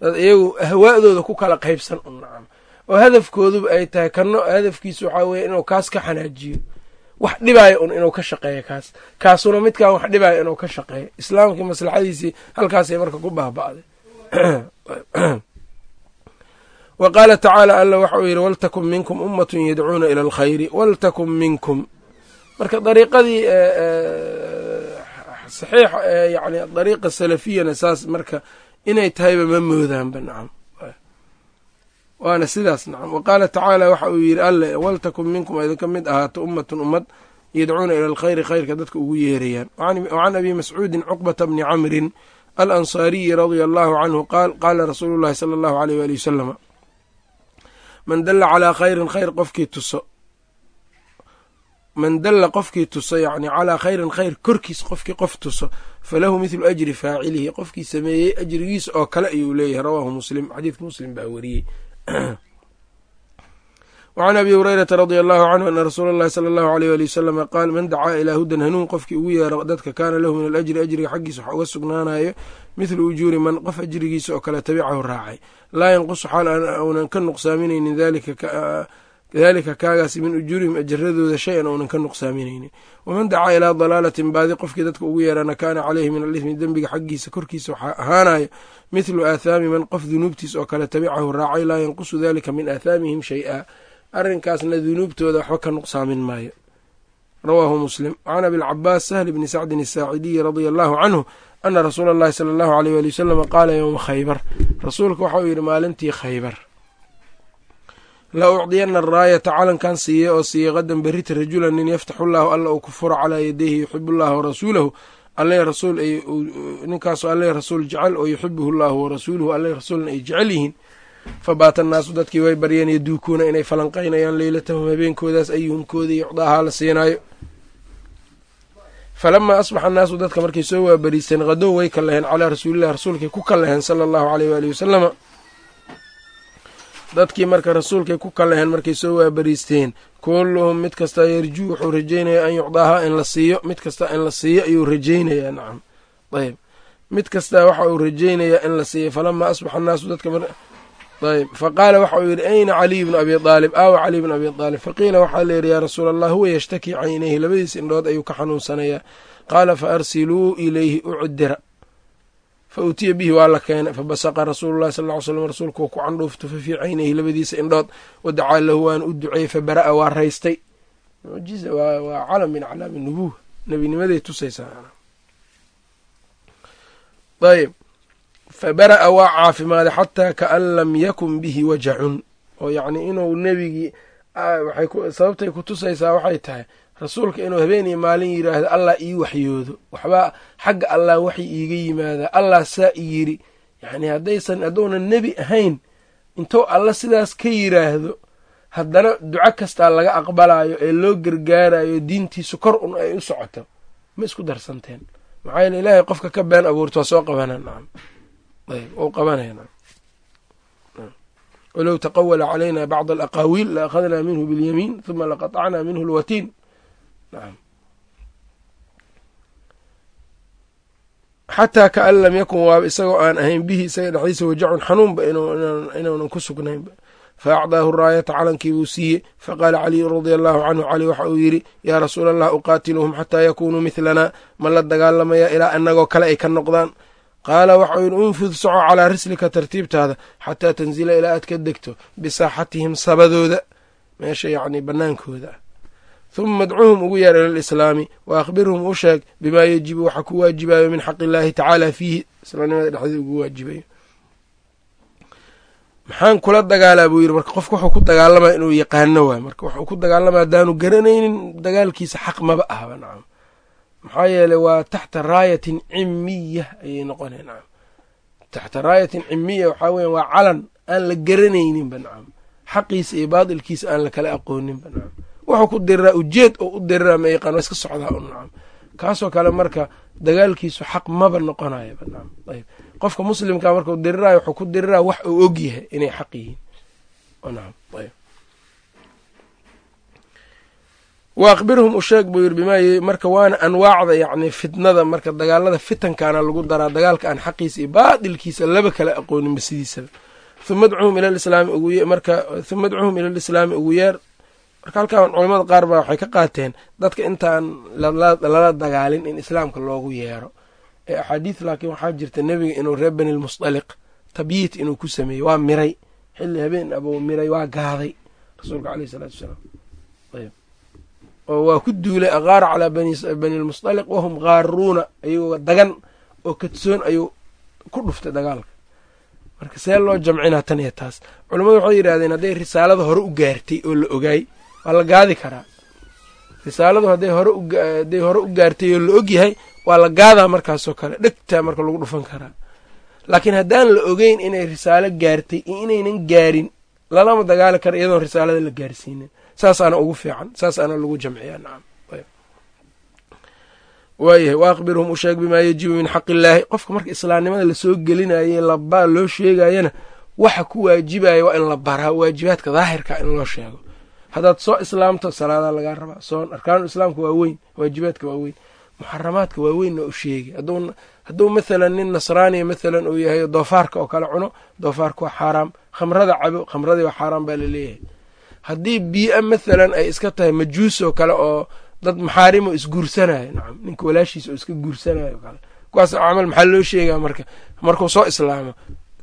dad iyagu ahwaa'dooda ku kala qaybsan un nacam oo hadafkooduba ay tahay kanno hadafkiisu waxaa weeye inuu kaas ka xanaajiyo wax dhibaayo un inuu ka shaqeeyo kaas. Kaasuna midkaan wax dhibaayo inuu ka shaqeeyo. Islaamkii maslaxadiisii halkaasay marka ku baaba'day. Wa qaala tacaala alla waxa uu yidhi waltakun minkum ummatun yadcuuna ila alkhayri waltakun minkum. Marka dariiqadii saxiix yani dariiqa salafiyana saas marka inay tahayba ma moodaanba nacam waana sidaas nacam. Wa qaala tacaala waxa uu yidhi alle waltakun minkum idinka mid ahaato ummatun ummad yadcuuna ila alkhayri khayrka dadka ugu yeerayaan. Wacan abi mascuudin cuqbata bni camrin alansaariyi radia allahu canhu qaal qaala rasuulu llahi sala allahu aleyh waali wasalama man dalla calaa khayrin khayr qofkii tuso man dalla qofkii tuso yacni calaa khayrin khayr korkiis qofkii qof tuso falahu mithlu ajri faacilihi. Qofkii sameeyey ajrigiisa oo kale ayuu leeyahay rawaahu muslim xadiidka muslim baa weriyey wacan abi hurayrata radia allahu canhu ana rasuula allahi sala allahu aleyh ali wasalama qaal man dacaa ilaa hudan hanuun qofkii ugu yeero dadka kaana lahu min alajri ajriga xaggiisa wax uga sugnaanayo mithlu ujuuri man qof ajrigiisa oo kale tabicahu raacay laa yanqusu xaal aunan ka nuqsaaminaynin dalika kaagaasi min ujuurihim ajaradooda shay-an aunan ka nuqsaaminaynin waman dacaa ilaa dalaalatin baadi qofkii dadka ugu yeerana kaana caleyhi min alithmi dembiga xaggiisa korkiisa waxaa ahaanayo mithlu aathaami man qof dunuubtiis oo kale tabicahu raacay laa yanqusu dalika min aathaamihim shay-a. Arrinkaasna dunuubtooda waxba ka nuqsaamin maayo. Rawaahu muslim. Can abilcabaas sahl bni sacdin asaacidiyi radia allahu canhu ana rasuula allahi sala allahu aleyh wali wasalama qaala yowma khaybar. Rasuulka waxa uu yidhi maalintii khaybar la ucdiyana araayata calankan siiye oo siiye qadan berita rajulan nin yaftaxu llaahu alla uu ku furo calaa yadayhi yuxibu llaha warasuulahu alle rasuul ninkaasoo alle rasuul jecel oo yuxibuhu llaahu warasuuluhu alle rasuulna ay jecel yihiin. Fabaata annaasu dadkii way baryeen yaduukuuna inay falanqaynayaan leylatahum habeenkoodaas ayuhumkoodii yucdaahaa la siinaayo. Falamaa asbaxa annaasu dadka markay soo waabariisteen hadow way ka laheen calaa rasuulillahi rasuulkay ku kalaheen sala allahu aleyh waalihi wasalama dadkii marka rasuulkay ku kalaheen markay soo waabariisteen kulluhum mid kastaa yarjuu wuxuu rajaynayaa an yucdaahaa in la siiyo mid kastaa in la siiyo ayuu rajaynayaa nacam. Ayb mid kastaa waxa uu rajaynayaa in la siiyo falamaa asbaxa annaasu dadka ayb faqaala waxa uu yidhi ayna caliy bnu abi aalib aawa caliy bnu abi aalib faqiila waxaa la yidhi yaa rasuula allah huwa yashtakii caynayhi labadiis indhood ayuu ka xanuunsanayaa. Qaala fa arsiluu ilayhi ucdira fa utiya bihi waa la keenay fabasaqa rasuulu llahi sal ly slam rasuulku ku candhuufto fa fii caynayhi labadiisa indhood wadacaa lahu waana u duceeyey fa bara'a waa raystay. Mucjiza waa calam min aclaami nubuwa nebinimaday fa bara'a waa caafimaaday xataa kaan lam yakun bihi wajacun. Oo yacnii inuu nebigii sababtay ku tusaysaa waxay tahay rasuulka inuu habeeniyo maalin yidhaahdo allah ii waxyoodo. Waxbaa xagga allah waxay iiga yimaadaa allah saa i yidhi. Yacnii haddaysan hadduunan nebi ahayn intuu alla sidaas ka yidhaahdo haddana duco kastaa laga aqbalayo ee loo gargaarayo diintiisu kor un ay u socoto. Ma isku darsanteen. Maxaa yeele ilaahay qofka ka been abuurto waa soo nacam walow taqawala calayna bacd alaqaawiil la akhadnaa minhu biاlyamiin huma laqaطacnaa minhu lwatiin nacam xataa kaan lam yakun waaba isagoo aan ahayn bihi isaga dhexdiisa wajacun xanuunba inuunan ku sugnaynba fa acdaahu raayata calankii buu siiyey faqaala caliyu radia allahu canhu cali waxa uu yidhi yaa rasuula allah uqaatiluhum xataa yakunuu midlanaa ma la dagaalamaya ilaa annagoo kale ay ka noqdaan qaala waxau yidhi unfud soco calaa rislika tartiibtaada xataa tanzila ilaa aad ka degto bisaaxatihim sabadooda meesha yacni bannaankooda huma adcuhum ugu yeer ila lislaami wa akhbirhum u sheeg bimaa yajibu waxa ku waajibayo min xaqi illaahi tacaala fiihi islaamnimada dhexdeeda ugu waajibayo maxaan kula dagaalaa buu yidhi marka qofka wuxuu ku dagaalamaya inuu yaqaano waay marka wuxuu ku dagaalamaya haddaanu garanaynin dagaalkiisa xaq maba ahba nacam maxaa yeeley waa taxta raayatin cimiya ayay noqonay nacam taxta raayatin cimiya waxaa weya waa calan aan la garanayninba nacam xaqiisa iyo baadilkiisa aan la kala aqooninba nacam wuxuu ku diriraa ujeed oo u diriraa ma yaqaan waa iska socdaa un nacam. Kaasoo kale marka dagaalkiisu xaq maba noqonayaba nacam. Ayb qofka muslimka markau diriraayo wuxuu ku diriraa wax uu og yahay inay xaq yihiin. Wa akhbirhum u sheeg buu yidhi bimaa marka waana anwaacda yacni fitnada marka dagaalada fitankaana lagu daraa dagaalka aan xaqiisa iyo baadilkiisa laba kala aqooninba sidiisaba. Uma adcuhum ila lislaami ugu marka uma adcuhum ila lislaami ugu yeer marka halkan culamada qaar baa waxay ka qaateen dadka intaan lala dagaalin in islaamka loogu yeero. Ee axaadiis laakiin waxaa jirta nebiga inuu reer beni lmusdaliq tabyiit inuu ku sameeyey waa miray. Xilli habeen abuu miray waa gaaday. Rasuulka aleyh isalaatu wasalaam. Ayb oo waa ku duulay aqaara calaa bani lmusdaliq wahum qaaruuna ayagoo dagan oo kadsoon ayuu ku dhuftay dagaalka. Marka see loo jamcinaa tan iyo taas. Culammadu waxay yidhahdeen hadday risaalada hore u gaartay oo la ogaay waa la gaadi karaa. Risaaladu hadday horehaday hore u gaartay oo la ogyahay waa la gaadaa markaasoo kale dhegtaa marka lagu dhufan karaa. Laakiin haddaan la ogeyn inay risaalo gaartay iyo inaynan gaarin lalama dagaali kara iyadoon risaalada la gaarsiinin. Saasaana ugu fiican saasaana lagu jamciyaa nacam waayahay wa akhbirhum u bimaa yajibu min xaqi illaahi qofka marka islaamnimada la soo gelinaye labaa loo sheegayana waxa ku waajibaya waa in la baraa waajibaadka daahirka in loo sheego haddaad soo islaamto salaadaa lagaa rabaa soon arkaanu islaamka waa weyn waajibaadka waa weyn muxaramaadka waa weynna u sheegi hadduu mathalan nin nasraaniya mathalan uu yahay doofaarka oo kale cuno doofaarka waa xaaraam. Khamrada cabo khamradii waa xaaraam baa la leeyahay haddii bii'a mathalan ay iska tahay majuus oo kale oo dad maxaarimo isguursanayo nacam ninka walaashiisa oo iska guursanayo kale. Kuwaas camal maxaa loo sheegaa marka? Markuu soo islaamo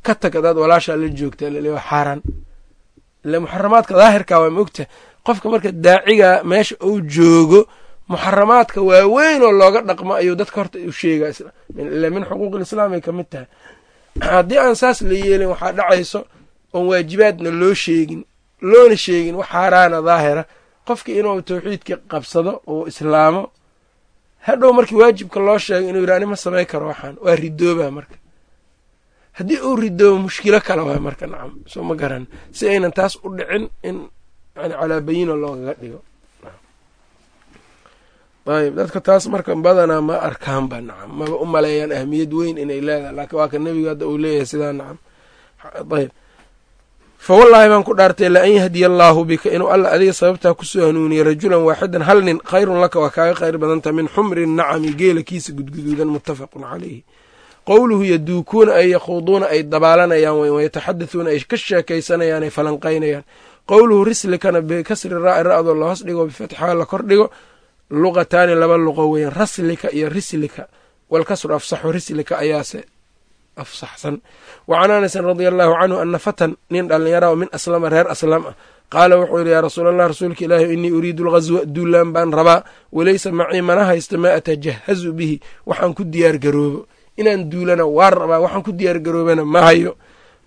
ka tag hadaad walaashaa la joogta lale waa xaaraan ile muxaramaadka daahirka waa maogta qofka marka daaciga meesha uu joogo muxaramaadka waaweyn oo looga dhaqmo ayuu dadka horta u sheegaa ila min xuquuqil islaam ay ka mid tahay. Haddii aan saas la yeelin waxaa dhacayso oon waajibaadna loo sheegin loona sheegin wax xaaraana daahira. Qofkii inuu tawxiidkii qabsado oo islaamo hadhow markii waajibka loo sheegay inuu yidhi ani ma samay karo waxaan. Waa ridooba marka haddii uu ridoobo mushkilo kale waay marka nacam soo ma garan. Si aynan taas u dhicin in yani calaa bayina loogaga dhigo. Ayb dadka taas marka badanaa ma arkaanba nacam. Maba u maleeyaan ahmiyad weyn inay leedahay laakiin waa ka nebiga hadda uu leeyahay sidaa nacam. Ayb fa wallaahi baan ku dhaartay la an yahdiya allaahu bika inuu alla adiga sababtaa ku soo hanuuniye rajulan waaxidan hal nin khayrun laka waa kaaga khayr badanta min xumri nacami geela kiisa gudguduudan muttafaqun calayhi qowluhu yaduukuuna ay yakhuuduuna ay dabaalanayaan weyn ay ka sheekaysanayaan ay falanqaynayaan. Qowluhu rislikana bikasri raa'i ra'doo la hoos dhigo bifatxaa la kor dhigo luqataani laba luqo weeyaan raslika iyo rislika. Walkasru afsaxu rislika ayaase afsaxsan. Wa can anasin radia allaahu canhu ana fatan nin dhallinyara oo min aslama reer aslam ah qaala wuxuu yidhi yaa rasuul allah rasuulka ilaahi innii uriidu alghaswa duulaan baan rabaa walaysa macii mana haysto maa atajahazu bihi waxaan ku diyaar garoobo inaan duulana waan rabaa waxaan ku diyaar garoobana ma hayo.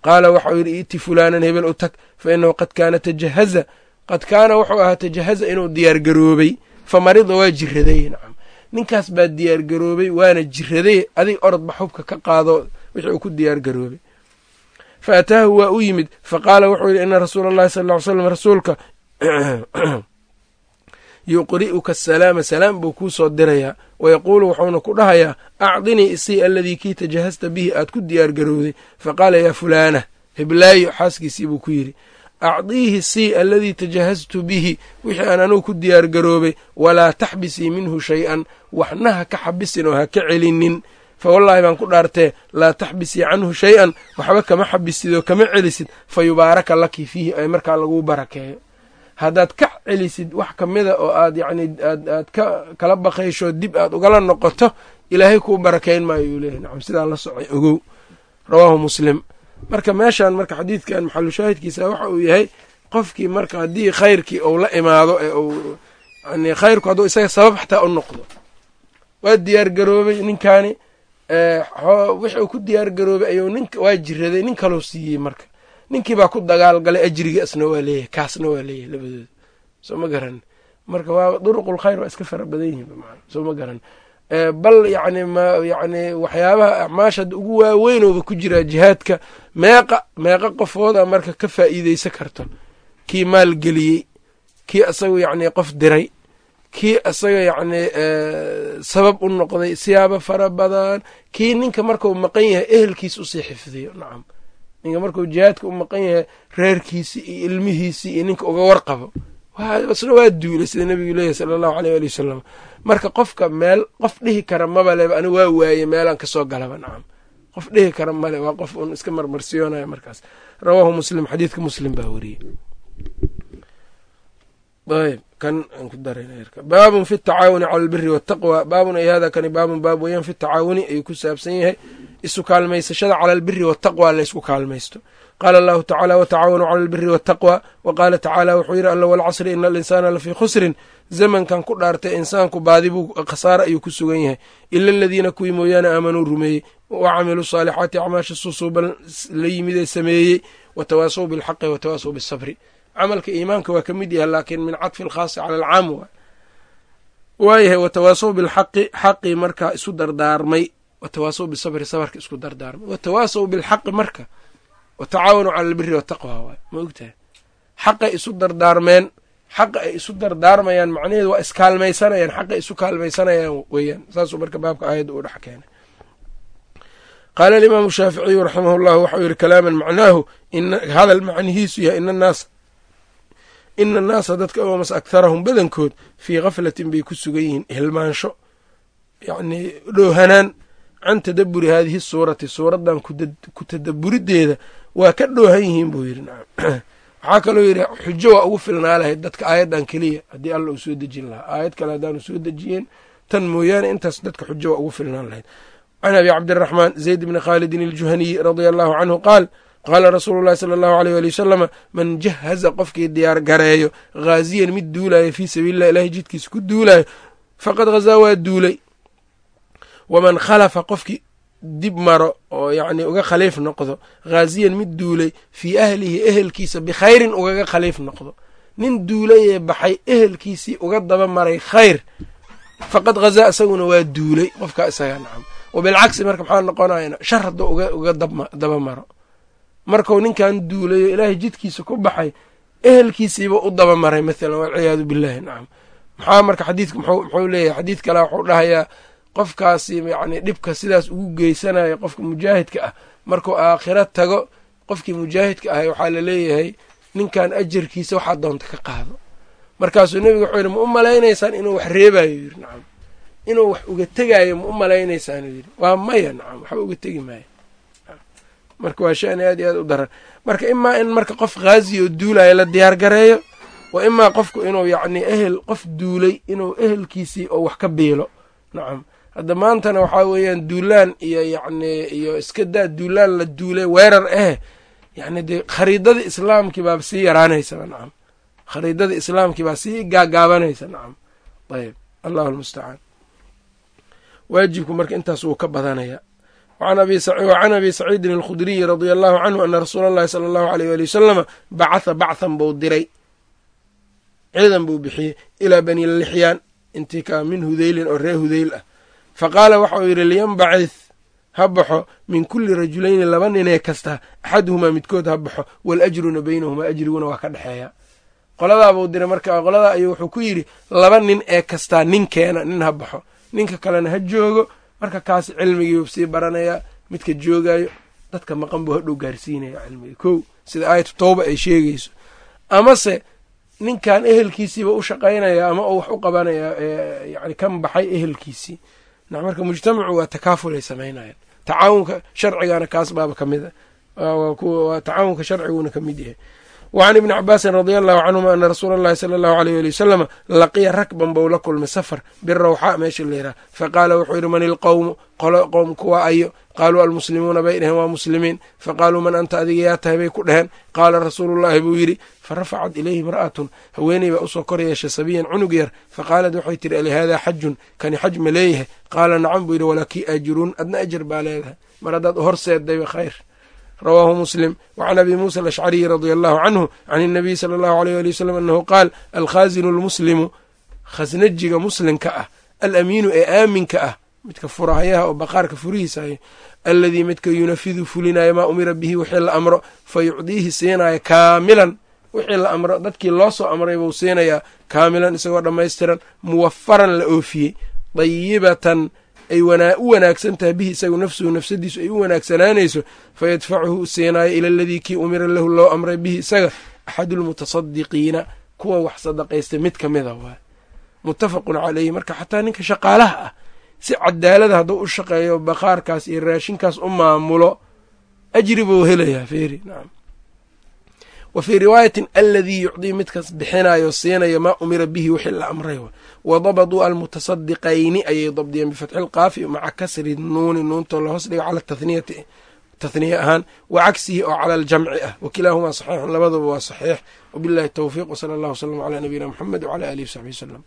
Qaala waxau yidhi iti fulaanan hebel u tag fa inahu qad kaana tajahaza. Qad kaana wuxuu ahaa tajahaza inuu diyaar garoobay fa marida waa jiraday nacam. Ninkaas baa diyaar garoobay waana jiraday adig orodba xubka ka qaado wixii uu ku diyaar garoobay. Fa ataahu waa u yimid fa qaala wuxuu yidhi ina rasuula allahi sal ll ly slam rasuulka yuqri'uka asalaama salaam buu kuu soo dirayaa wayaquulu wuxuuna ku dhahayaa acdinii isii aladii kii tajahasta bihi aad ku diyaar garowday. Fa qaala yaa fulaana heblaayo xaaskiisii buu ku yidhi. Acdiihi sii aladii tajahastu bihi wixii aan anugu ku diyaar garoobay walaa taxbisii minhu shay-an waxna ha ka xabisin oo ha ka celinin. Fa wallaahi baan ku dhaartee laa taxbisii canhu shay-an waxba kama xabisid oo kama celisid fa yubaaraka laki fiihi ay markaa laguu barakeeyo haddaad ka celisid wax ka mida oo aad yacni aad aad ka kala baqaysho dib aad ugala noqoto ilaahay kuu barakeyn maayo uu leeyahy nacam sidaa la socay. Ogow. Rawaahu muslim. Marka meeshan marka xadiidkan maxalu shaahidkiisa waxa uu yahay qofkii marka haddii khayrkii uu la imaado ee uu yani khayrku hadduu isaga sabab xataa u noqdo. Waa diyaar garoobay ninkaani wixii uu ku diyaar garoobay ayuu nin waa jiraday nin kaloo siiyey marka ninkii baa ku dagaal galay ajriga asna waa leeyahay kaasna waa leeyahay labadooda soo ma garan. Marka waa duruqul khayr waa iska fara badan yihiin soo ma garan. Bal yacni ma yacni waxyaabaha acmaasha ugu waaweynooba ku jiraa jihaadka meeqa meeqa qofooda marka ka faa'iideysan karto. Kii maal geliyey kii asagu yacni qof diray kii asaga yacni sabab u noqday siyaabo fara badan kii ninka markau maqan yahay ehelkiis u sii xifdiyo nacam ninka markuu jihaadka u maqan yahay reerkiisii iyo ilmihiisii iyo ninka uga warqabo isna waa duulay sida nebigu leeyahy sala allahu aleyh ali wasalam marka qofka meel qof dhihi kara maba leba anigu waa waaye meelaan ka soo galaba nacam. Qof dhihi kara male waa qof un iska marmarsiyoonaya markaas. Rawaahu muslim xadiidka muslim baa wariyey. Ayb kan aan ku darayna baabun fi tacaawuni cala albiri waataqwa baabun ay hada kani baabun baab weeyaan fi tacaawuni ayuu ku saabsan yahay isu kaalmaysashada cala albiri waataqwa laysku kaalmaysto. Qaala allahu tacaala watacaawanuu cala albiri waataqwa wa qaala tacaala wuxuu yidhi alla walcasri ina alinsaana lafii khusrin. Zamankan ku dhaartay insaanku baadibuu khasaare ayuu ku sugan yahay. Ila aladiina kuwii mooyaane aamanuu rumeeyey wa camiluu saalixaati acmaasha susuuban la yimidee sameeyey watawaasaw bilxaqi watawaasaw bisabri. Camalka iimaanka waa ka mid yahay laakiin min cadfi alkhaasi cala alcaam waay waayahay watawaasaw bilxaqi xaqii markaa isu dardaarmay watawaasaw bisabri sabarka isku dardaarmay watawaasaw bilxaqi marka watacaawanuu cala albiri wataqwa waay ma ogtahay xaqay isu dardaarmeen xaqa ay isu dardaarmayaan macnaheedu waa iskaalmaysanayaan xaqay isu kaalmaysanayaan weeyaan saasuu marka baabka aayadda uu dhex keenay qaala alimaamu shaaficiyu raximah llahu waxau yihi kalaaman macnaahu hadal macnihiisu yahay ina annaasa ina annaasa dadka omas akharahum badankood fii khaflatin bay ku sugan yihiin hilmaansho yacnii dhoohanaan can tadaburi haadihi suurati suuraddan ku tadaburideeda waa ka dhoohan yihiin buu yidhi nacam waxaa kaloo yidhi xujo waa ugu filnaa lahayd dadka aayaddan keliya haddii alla uu soo dejin lahaa. Aayad kale haddaanu soo dejiyeen tan mooyaane intaas dadka xujo waa ugu filnaan lahayd can abi cabdiraxmaan zayd bni khaalidin aljuhaniy radia allahu canhu qaal qaala rasuulu llahi sala allahu aleyh ali wasalama man jahaza qofkii diyaar gareeyo haaziyan mid duulayo fii sabiililah ilahay jidkiisa ku duulayo faqad hazaa waa duulay waman khalafa qofkii dib maro oo yacni uga khaliif noqdo haaziyan mid duulay fii ahlihi ehelkiisa bikhayrin ugaga khaliif noqdo. Nin duulayee baxay ehelkiisii uga daba maray khayr faqad hazaa isaguna waa duulay qofkaa isaga nacam. Wabilcagsi marka maxaa noqonayana shar hadduu uga daba maro. Markuu ninkan duulayo ilaahay jidkiisa ku baxay ehelkiisiiba u daba maray mathalan walciyaadu billahi nacam. Maxaa marka xadiidka muxuu leeyahay xadiid kale wuxuu dhahayaa qofkaasi yacni dhibka sidaas ugu geysanaya qofka mujaahidka ah markuu aakhiro tago qofkii mujaahidka ahay waxaa la leeyahay ninkan ajarkiisa waxaa doonta ka qaado. Markaasuu nebiga wuxuu yidhi ma u malaynaysaan inuu wax reebayo yiri nacam inuu wax uga tegaayo ma u malaynaysaanu yidhi waa maya nacam waxba uga tegi maayo. Marka waa shani aad iyo aad u daran. Marka imaa in marka qof khaazi oo duulayo la diyaar gareeyo wa imaa qofku inuu yacni ehel qof duulay inuu ehelkiisii oo wax ka biilo nacam hadda maantana waxaa weeyaan duulaan iyo yacni iyo iska daa duulaan la duulay weerar eh. Yacni dee khariidadii islaamkii baa sii yaraanaysaba nacam khariidadii islaamkii baa sii gaagaabanaysa nacam ayb allahu almustacaan waajibku marka intaas wuu ka badanaya wacan abi saciidin alkhudriyi radia allahu canhu ana rasuula allahi sala allahu aleyh ali wasalama bacatha bacthan buu diray. Ciidan buu bixiyey ilaa bani lixyaan intii ka min hudeylin oo ree hudeyl ah fa qaala waxa uu yidhi liyanbacith ha baxo min kulli rajulayni laba ninee kasta axaduhumaa midkood ha baxo waal-ajruna beynahumaa ajriguna waa ka dhexeeya qoladaabuu diray marka qoladaa ayuu wuxuu ku yidhi laba nin ee kastaa nin keena nin ha baxo. Ninka kalena ha joogo. Marka kaas cilmigiiu sii baranayaa midka joogaayo dadka maqan buu hadhow gaarsiinaya cilmiga kow sida aayatu tawba ay sheegayso. Amase ninkan ehelkiisiiba u shaqaynaya ama uu wax u qabanaya yani kan baxay ehelkiisii marka mujtamacu waa takaafulay samaynayaan tacaawunka sharcigana kaas baaba ka mid a. Tacaawunka sharciguna ka mid yahay. Wacan ibni cabaasin radia allahu canhuma ana rasuula allahi sala allahu aleyh ali wasalama laqiya rakban bou la kulmay safar birawxaa meesha la yidhaha. Faqaala wuxuu yidhi man ilqowmu qolo qowmku waa ayo. Qaaluu almuslimuuna bay dheheen waa muslimiin. Faqaaluu man anta adiga yaa tahay bay ku dheheen qaala rasuulullahi buu yidhi farafacat ilayhi imra'atun. Haweeney baa u soo kor yeeshay sabiyan cunug yar. Faqaalat waxay tihi alihaadaa xajun? Kani xaj ma leeyahay? Qaala nacam buu yidhi walakii ajruun adna ajar baa leedahay. Mar haddaad horseedayba khayr. Rawaahu muslim. Wacan abi muusa alashcariyi radia allahu canhu can inabiy sala allahu aleyh ali wasalam annahu qaal alkhaazinu almuslimu khasnajiga muslimka ah alamiinu ee aaminka ah midka furahayaha oo baqaarka furihiisa hayo alladii midka yunafidu fulinayo maa umira bihi wixii la amro fa yucdiihi siinaya kaamilan wixii la amro dadkii loo soo amray buu siinayaa kaamilan isagoo dhammaystiran muwafaran la oofiyey. Dayibatan ay u wanaagsan tahay bihi isagu nafsuhu nafsadiisu ay u wanaagsanaanayso fayadfacuhu u siinaayo ila aladii kii umira lahu loo amray bihi isaga axadu lmutasadiqiina kuwa wax sadaqaystay mid ka mida waay muttafaqun caleyhi marka xataa ninka shaqaalaha ah si cadaalada hadduu u shaqeeyo baqaarkaas iyo raashinkaas u maamulo ajri buu helayaa feeri nacam wa fii riwaayatin aladii yucdii midkaas bixinayo siinayo maa umira bihi wixii la amray. Wa dabaduu almutasadiqayni ayay dabdiyeen bifatxi lqaafi maca kasri nuuni nuuntoo lahoos dhiga cala tathniyati tathniye ahaan wa cagsihi oo cala aljamci ah. Wakilaahumaa saxiixun labaduba waa saxiix. Wabillahi towfiiq wsala allah wslam calaa nabiyina muxamed wcala alihi wsaxbi wslem